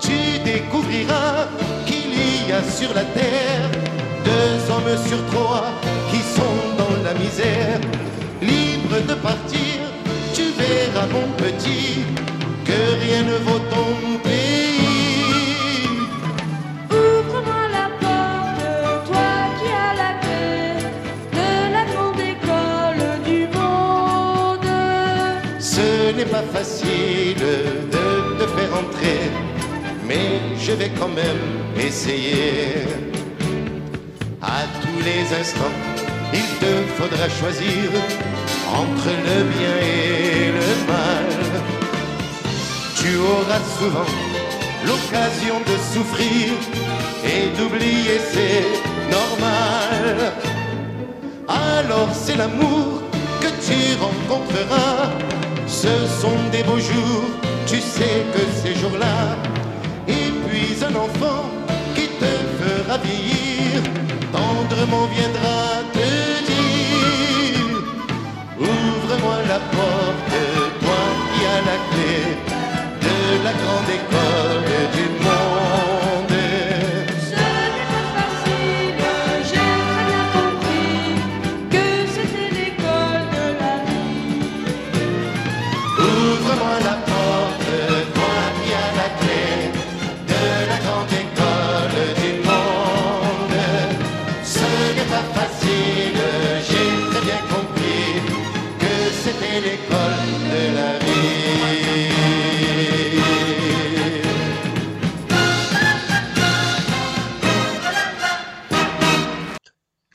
Tu découvriras qu'il y a sur la terre deux hommes sur trois qui sont dans la misère, libres de partir. Tu verras mon petit que rien ne vaut ton pays. Ouvre-moi la porte, toi qui as la clé de la grande école du monde. Ce n'est pas facile de te faire entrer, mais je vais quand même essayer. À tous les instants, il te faudra choisir entre le bien et le mal. Tu auras souvent l'occasion de souffrir et d'oublier, c'est normal. Alors c'est l'amour que tu rencontreras. Ce sont des beaux jours, tu sais que ces jours-là. Et puis un enfant qui te fera vieillir, tendrement viendra te dire Ouvre-moi la porte, toi qui as la clé la grande école du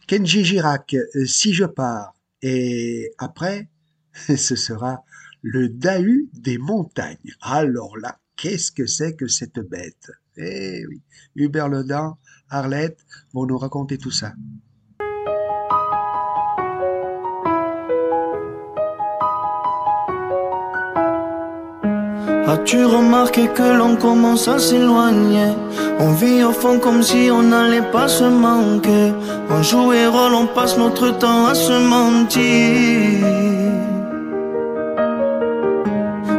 Kenji Girac, euh, Si je pars. Et après, ce sera le Dahu des montagnes. Alors là, qu'est-ce que c'est que cette bête? Eh oui, Hubert Ledan, Arlette vont nous raconter tout ça. As-tu remarqué que l'on commence à s'éloigner? On vit au fond comme si on n'allait pas se manquer. On joue et rôle, on passe notre temps à se mentir.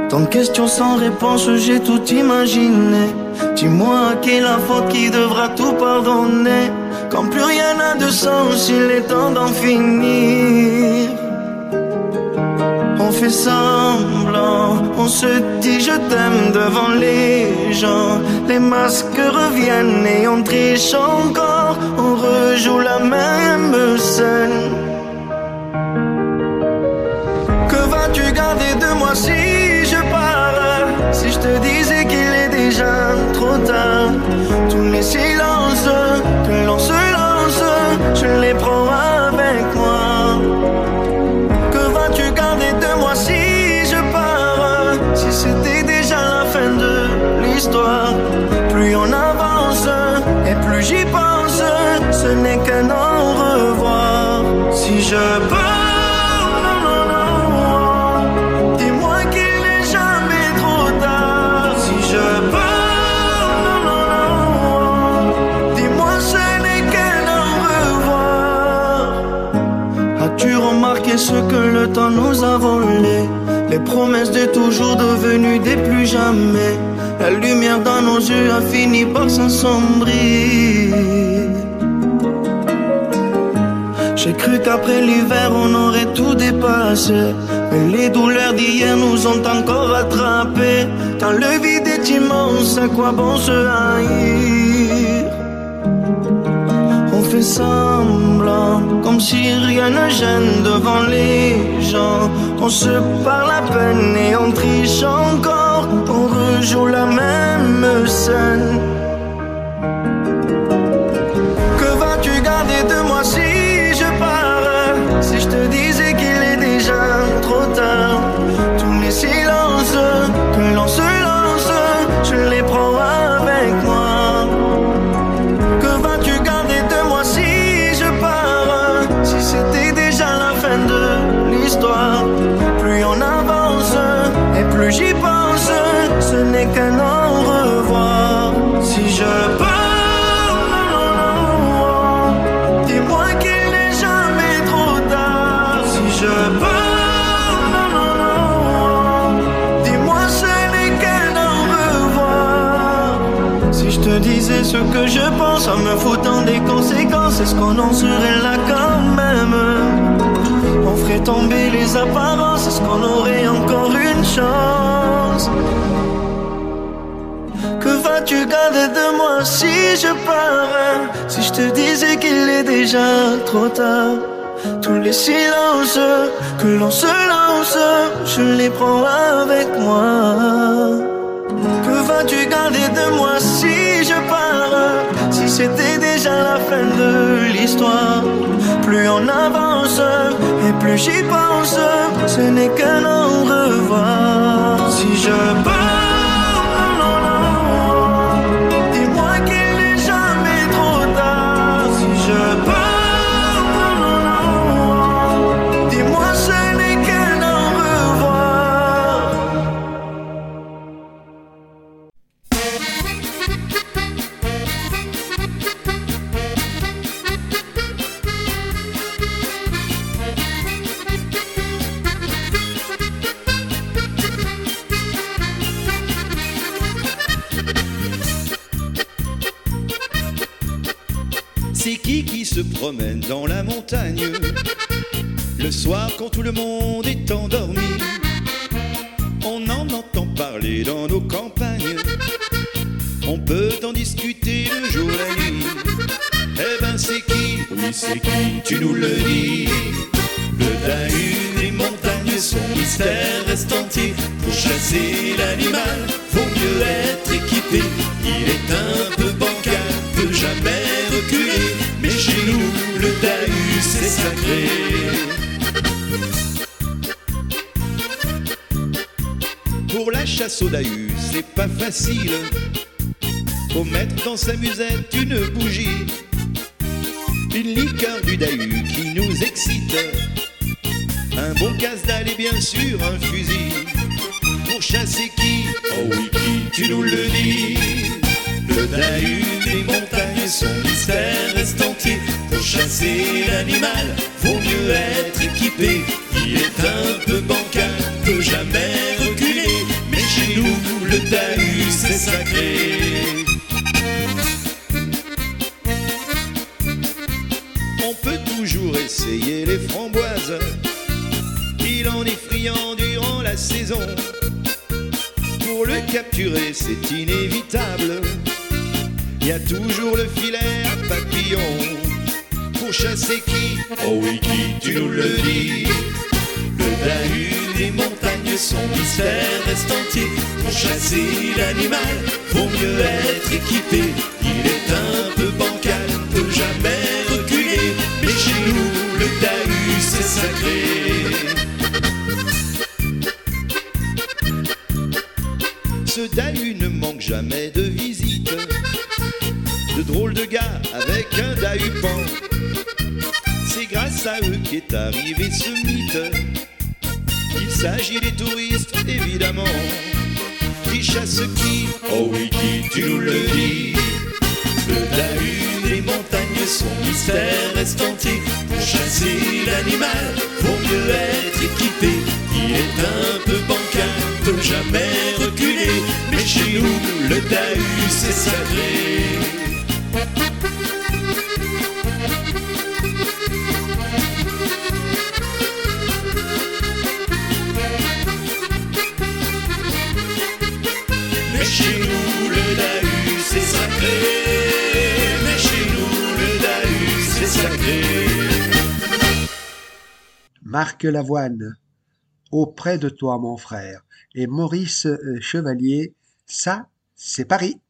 Tant de questions sans réponse, j'ai tout imaginé. Dis-moi à qui la faute qui devra tout pardonner? Quand plus rien n'a de sens, il est temps d'en finir on fait semblant, on se dit je t'aime devant les gens. Les masques reviennent et on triche encore, on rejoue la même scène. Que vas-tu garder de moi si je pars? Si je te disais qu'il est déjà trop tard Tous j'y pense Ce n'est qu'un au revoir. Si je non Dis-moi qu'il n'est jamais trop tard. Si je non Dis-moi ce n'est qu'un au revoir. As-tu remarqué ce que le temps nous a volé? Les promesses de toujours devenues des plus jamais La lumière dans nos yeux a fini par s'assombrir J'ai cru qu'après l'hiver on aurait tout dépassé Mais les douleurs d'hier nous ont encore rattrapés Quand le vide est immense, à quoi bon se haïr? On fait semblant, comme si rien ne gêne devant les gens. On se parle à peine et on triche encore. On rejoue la même scène. Ce que je pense. En me foutant des conséquences, est-ce qu'on en serait là quand même? On ferait tomber les apparences, est-ce qu'on aurait encore une chance? Que vas-tu garder de moi si je pars? Si je te disais qu'il est déjà trop tard. Tous les silences que l'on se lance, je les prends avec moi. Que vas-tu garder de moi si je pars? Si c'était déjà la fin de l'histoire Plus on avance et plus j'y pense Ce n'est qu'un au revoir. Si je pars, Tu nous le dis Le Dahu des montagnes Son mystère reste entier. Pour chasser l'animal Faut mieux être équipé. Il est un peu bancal Peut jamais reculer. Mais chez nous le Dahu c'est sacré. Pour la chasse au Dahu, c'est pas facile. Faut mettre dans sa musette une bougie, une liqueur du Dahu qui nous excite, un bon casse-dalle et bien sûr un fusil. Pour chasser qui? Oh oui, qui? Tu nous le dis. Le Dahu des montagnes, son mystère reste entier. Pour chasser l'animal, vaut mieux être équipé. Il est un peu bancal, peut jamais reculer. Mais chez nous, le Dahu, c'est sacré. Essayer les framboises. Il en est friand durant la saison. Pour le capturer, c'est inévitable. Il y a toujours le filet à papillon. Pour chasser qui? Oh oui, qui Tu nous le dis. Le Dahu des montagnes, son mystère reste entier. Pour chasser l'animal, vaut mieux être équipé. Il est un peu bancal, peut jamais reculer. Mais chez nous, le Dahu, c'est sacré. Ce Dahu ne manque jamais de visite. De drôles de gars avec un Dahupan. C'est grâce à eux qu'est arrivé ce mythe. Il s'agit des touristes, évidemment. Qui chassent qui? Oh oui, qui Tu nous le dis. Le Dahu des montagnes, son mystère reste entier. Pour chasser l'animal, vaut mieux être équipé. Il est un peu bancal, peut jamais reculer. Mais chez nous, le Dahu, c'est sacré. Chez nous, le Marc Lavoine, auprès de toi, mon frère, et Maurice euh, Chevalier, ça, c'est Paris.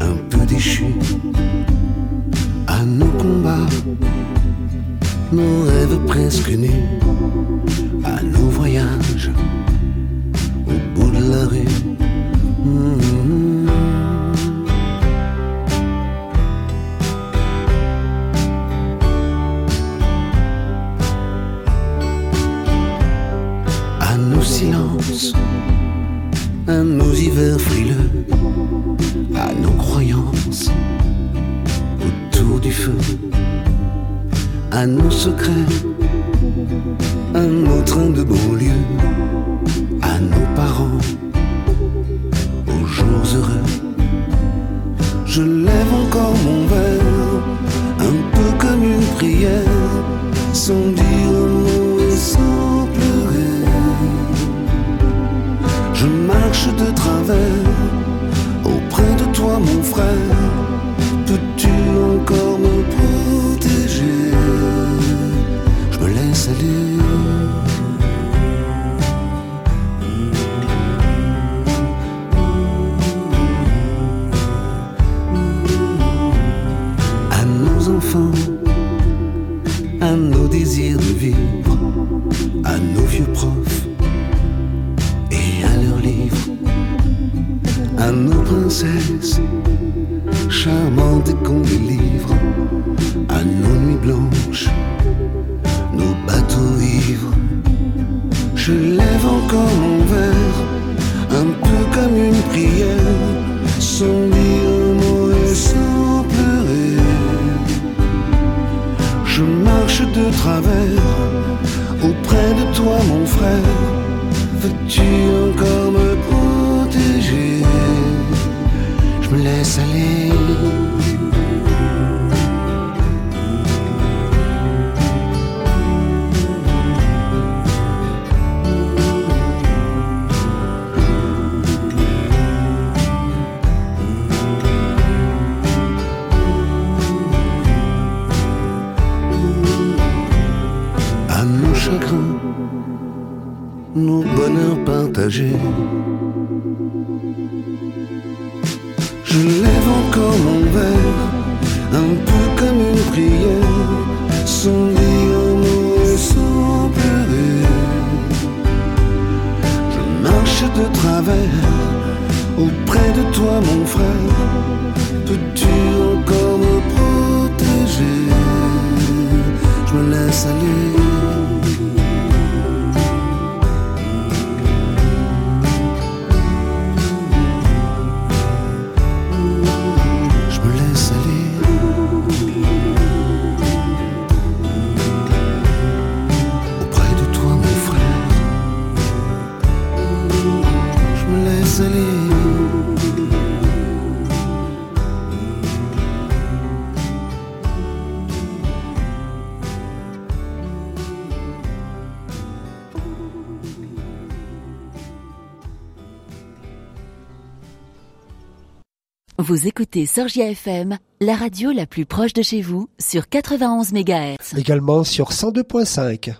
un peu déchue, à nos combats, nos rêves presque nus, à nos voyages, au bout de la rue. À nos croyances autour du feu, à nos secrets, à nos trains de banlieue, à nos parents, aux jours heureux. Je lève encore mon verre, un peu comme une prière, sans dire un mot et sans pleurer. Je marche de auprès de toi, mon frère. Vous écoutez Sorgia FM, la radio la plus proche de chez vous, sur 91 MHz. Également sur 102.5.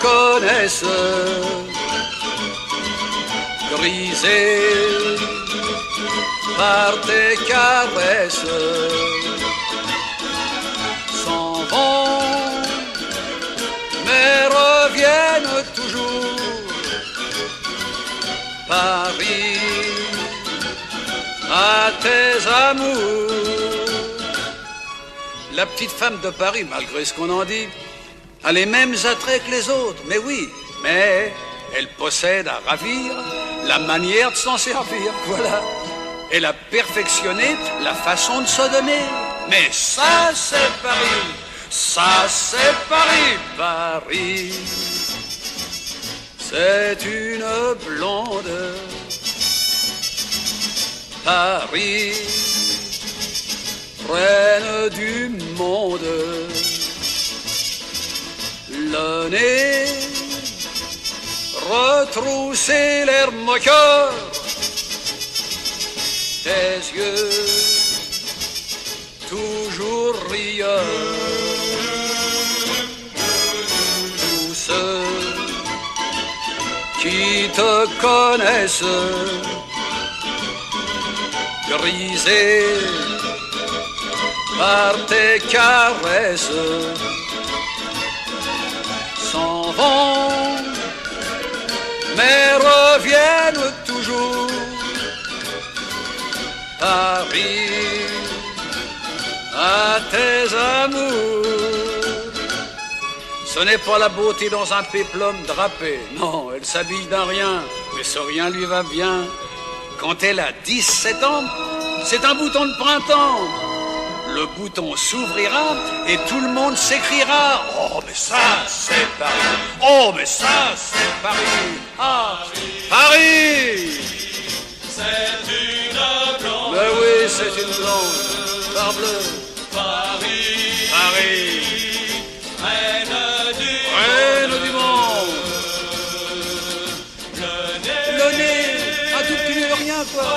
connaissent, grisés par tes caresses, s'en vont, mais reviennent toujours. Paris, à tes amours. La petite femme de Paris, malgré ce qu'on en dit, a les mêmes attraits que les autres. Mais oui, mais elle possède à ravir la manière de s'en servir. Voilà. Elle a perfectionné la façon de se donner. Mais ça, c'est Paris. Ça, c'est Paris. Paris. C'est une blonde. Paris. Reine du monde. Le nez retroussé l'air moqueur. Tes yeux toujours rieurs. Tous ceux qui te connaissent, grisés par tes caresses, s'en vont, mais reviennent toujours. Paris à tes amours. Ce n'est pas la beauté dans un péplum drapé, non, elle s'habille d'un rien, mais ce rien lui va bien. Quand elle a 17 ans, c'est un bouton de printemps. Le bouton s'ouvrira et tout le monde s'écriera Oh, mais ça, c'est Paris. Oh, mais ça, c'est Paris. Ah, Paris. C'est une blonde. Mais oui, c'est une blonde. Parbleu. Paris. Paris. Reine du Reine du monde. Le nez. Un tout petit rien, quoi.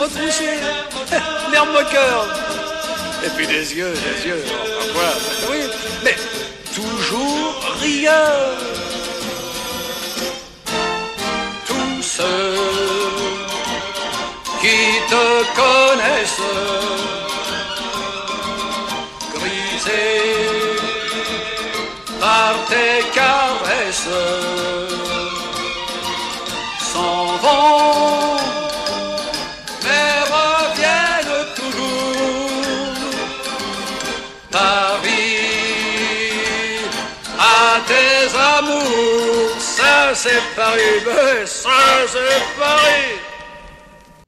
Retroussé. L'air moqueur. Et puis des yeux, des yeux. Enfin, quoi. Oui, mais toujours rieur. Tous ceux qui te connaissent, grisés par tes caresses, s'en vont,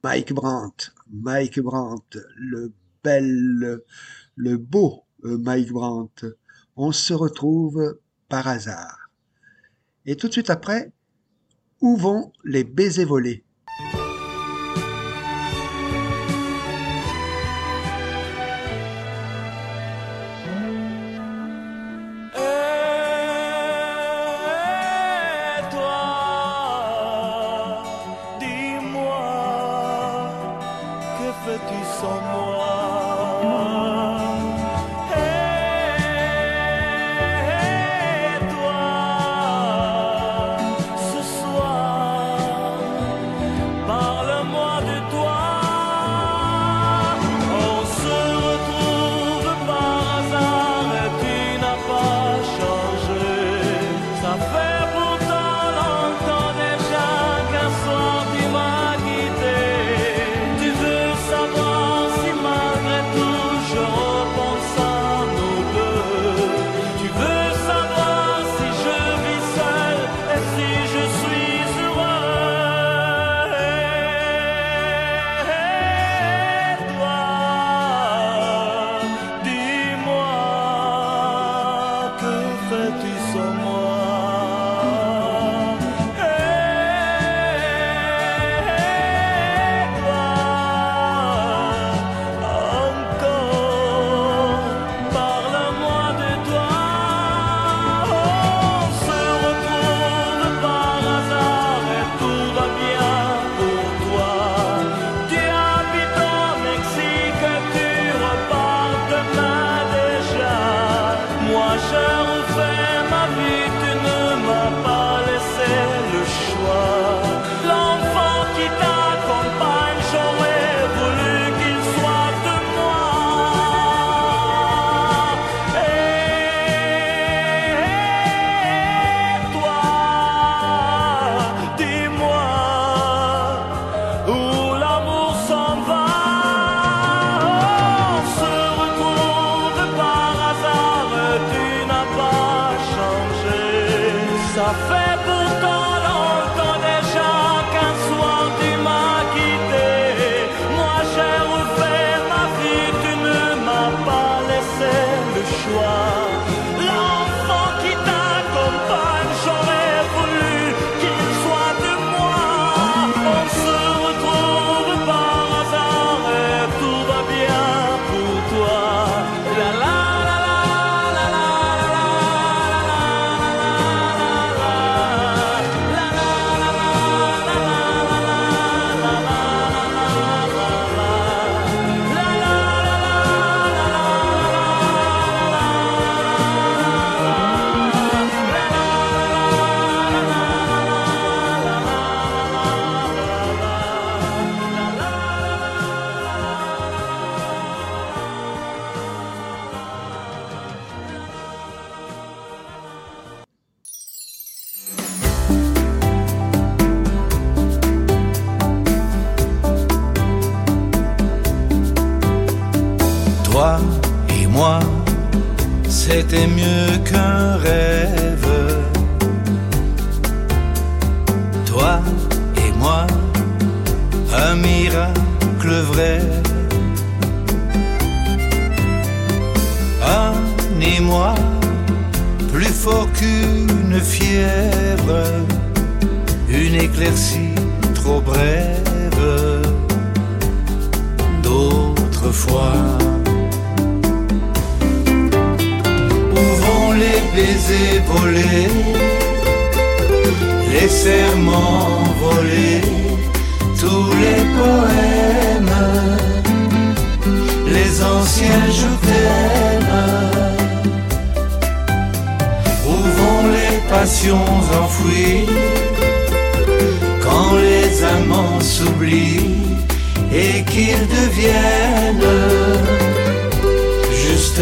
Mike Brandt, Mike Brandt, le bel, le beau euh, Mike Brandt. On se retrouve par hasard. Et tout de suite après, où vont les baisers volés? Que fais-tu sans moi les serments volés, tous les poèmes, les anciens je. Où vont les passions enfouies quand les amants s'oublient et qu'ils deviennent juste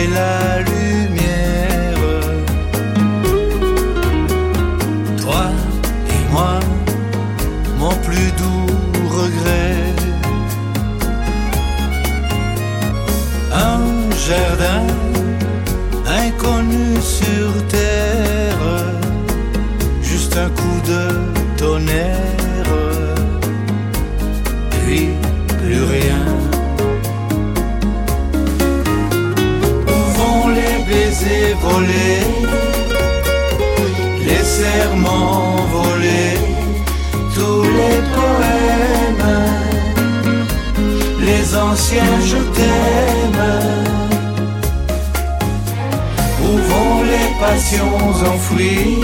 c'était enfouies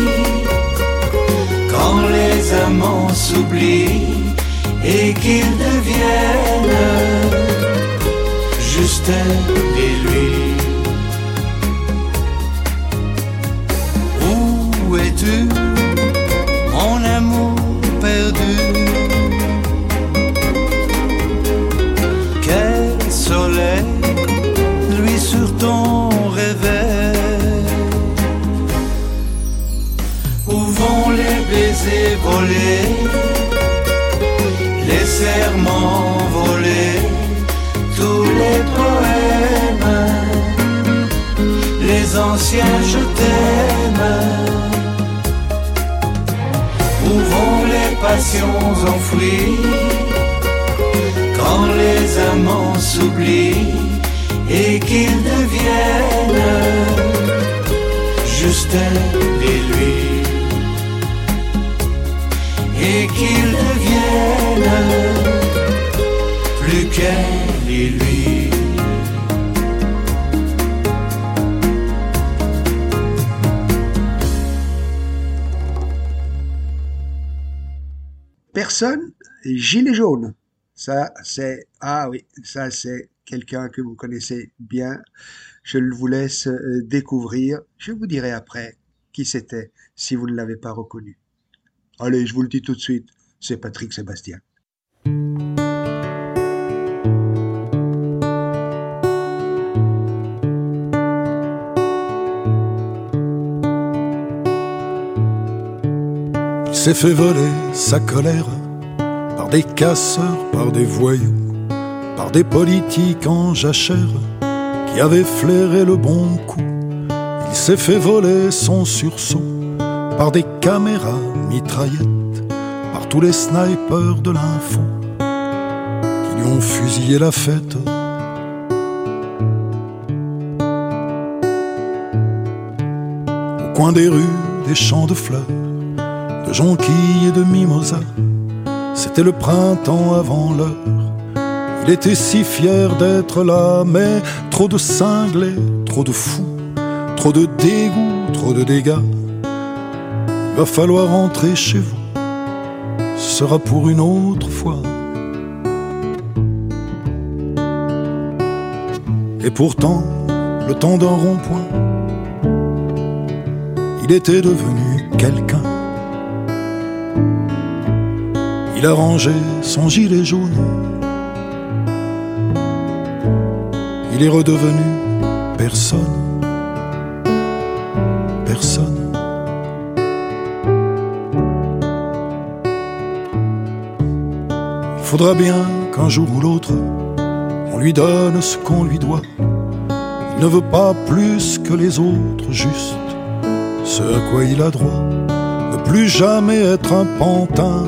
quand les amants s'oublient et qu'ils deviennent juste et lui. Anciens je t'aime Où vont les passions enfouies quand les amants s'oublient et qu'ils deviennent juste elle et lui, et qu'ils deviennent plus qu'elle et lui. Personne, gilet jaune. Ça, c'est, ah oui, ça, c'est quelqu'un que vous connaissez bien. Je vous laisse euh, découvrir. Je vous dirai après qui c'était si vous ne l'avez pas reconnu. Allez, je vous le dis tout de suite, c'est Patrick Sébastien. S'est fait voler sa colère des casseurs, par des voyous, par des politiques en jachère qui avaient flairé le bon coup. Il s'est fait voler son sursaut par des caméras mitraillettes, par tous les snipers de l'info qui lui ont fusillé la fête. Au coin des rues, des champs de fleurs, de jonquilles et de mimosas, c'était le printemps avant l'heure. Il était si fier d'être là, mais trop de cinglés, trop de fous, trop de dégoût, trop de dégâts. Il va falloir rentrer chez vous, ce sera pour une autre fois. Et pourtant, le temps d'un rond-point, il était devenu quelqu'un il a rangé son gilet jaune. Il est redevenu personne. Personne. Il faudra bien qu'un jour ou l'autre, on lui donne ce qu'on lui doit. Il ne veut pas plus que les autres, juste ce à quoi il a droit. Ne plus jamais être un pantin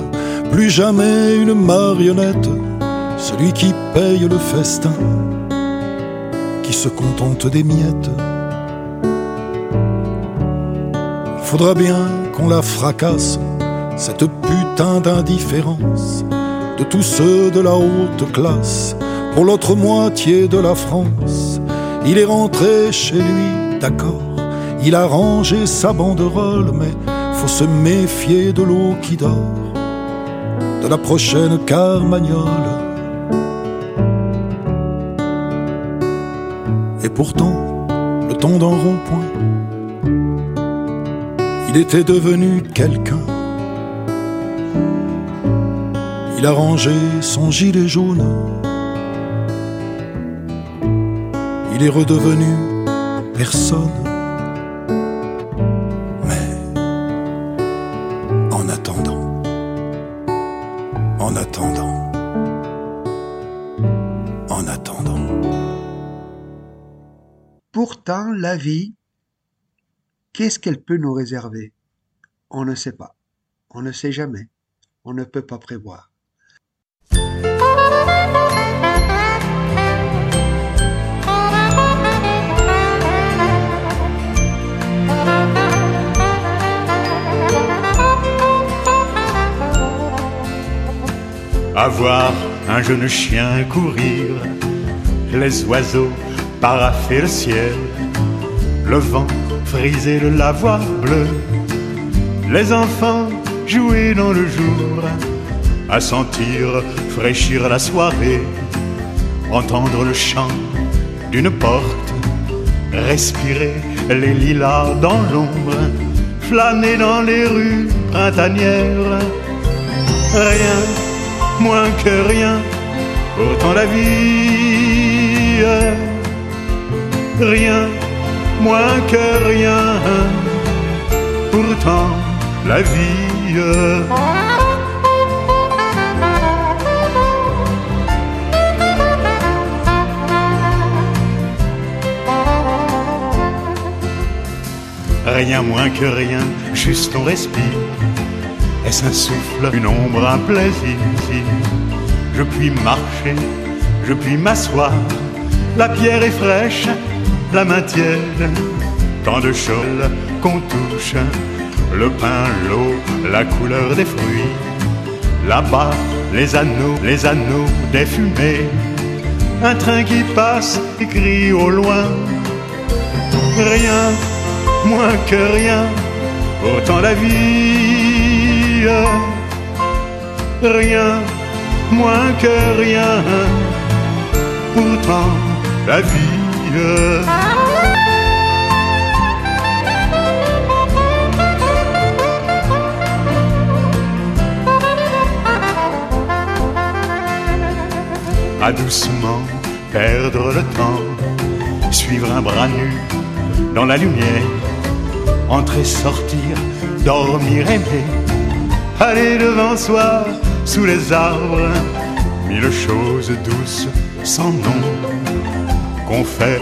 plus jamais une marionnette, celui qui paye le festin, qui se contente des miettes. Faudra bien qu'on la fracasse, cette putain d'indifférence de tous ceux de la haute classe pour l'autre moitié de la France. Il est rentré chez lui, d'accord, il a rangé sa banderole, mais faut se méfier de l'eau qui dort, de la prochaine carmagnole. Et pourtant, le temps d'un rond-point, il était devenu quelqu'un. Il a rangé son gilet jaune. Il est redevenu personne. La vie, qu'est-ce qu'elle peut nous réserver? On ne sait pas. On ne sait jamais. On ne peut pas prévoir. Avoir un jeune chien courir, les oiseaux paraffer le ciel, le vent friser le lavoir bleu, les enfants jouer dans le jour, à sentir fraîchir la soirée, entendre le chant d'une porte, respirer les lilas dans l'ombre, flâner dans les rues printanières. Rien, moins que rien, autant la vie. Rien, moins que rien, pourtant la vie. Rien moins que rien, juste on respire. Est-ce un souffle, une ombre, un plaisir? Je puis marcher, je puis m'asseoir. La pierre est fraîche, la main tiède. Tant de choses qu'on touche. Le pain, l'eau, la couleur des fruits. Là-bas, les anneaux, les anneaux des fumées. Un train qui passe et crie au loin. Rien, moins que rien, autant la vie. Rien, moins que rien, pourtant la vie. À doucement perdre le temps, suivre un bras nu dans la lumière, entrer, sortir, dormir, aimer, aller devant soi sous les arbres, mille choses douces sans nom qu'on fait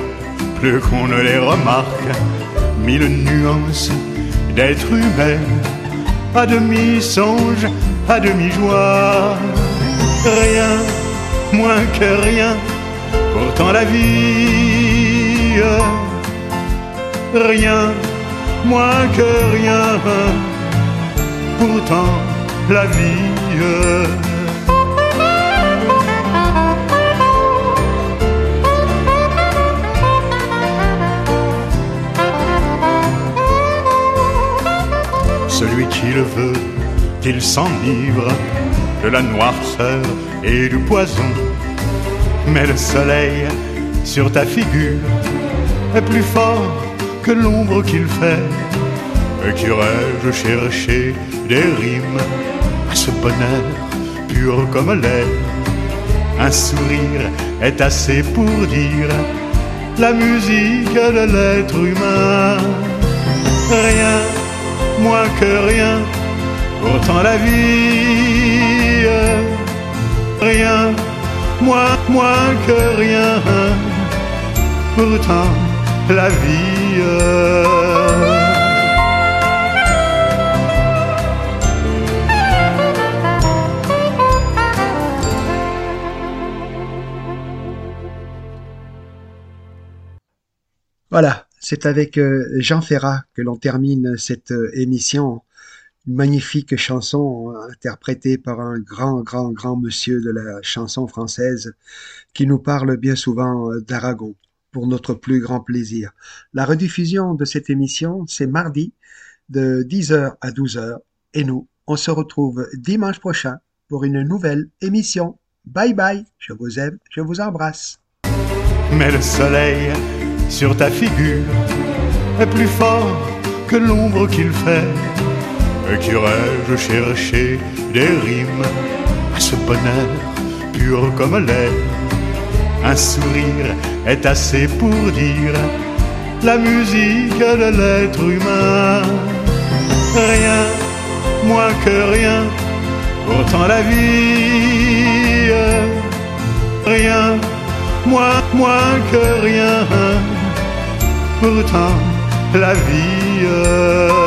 plus qu'on ne les remarque, mille nuances d'être humain, à demi songe, à demi joie, rien, moins que rien, pourtant la vie, rien, moins que rien, pourtant la vie. Celui qui le veut, qu'il s'enivre de la noirceur et du poison. Mais le soleil sur ta figure est plus fort que l'ombre qu'il fait. Et qu'irais-je chercher des rimes à ce bonheur pur comme l'air? Un sourire est assez pour dire la musique de l'être humain. Rien, moins que rien, pourtant la vie. Rien moins que rien. Pourtant, la vie. Voilà, c'est avec euh, Jean Ferrat que l'on termine cette euh, émission. Une magnifique chanson euh, interprétée par un grand, grand, grand monsieur de la chanson française qui nous parle bien souvent d'Aragon pour notre plus grand plaisir. La rediffusion de cette émission, c'est mardi de 10h à 12h et nous, on se retrouve dimanche prochain pour une nouvelle émission. Bye bye, je vous aime, je vous embrasse. Mais le soleil sur ta figure est plus fort que l'ombre qu'il fait. Et qu'irais-je chercher des rimes à ce bonheur pur comme l'air? Un sourire est assez pour dire la musique de l'être humain. Rien, moins que rien, pourtant la vie. Rien, moins, moins que rien pourtant la vie.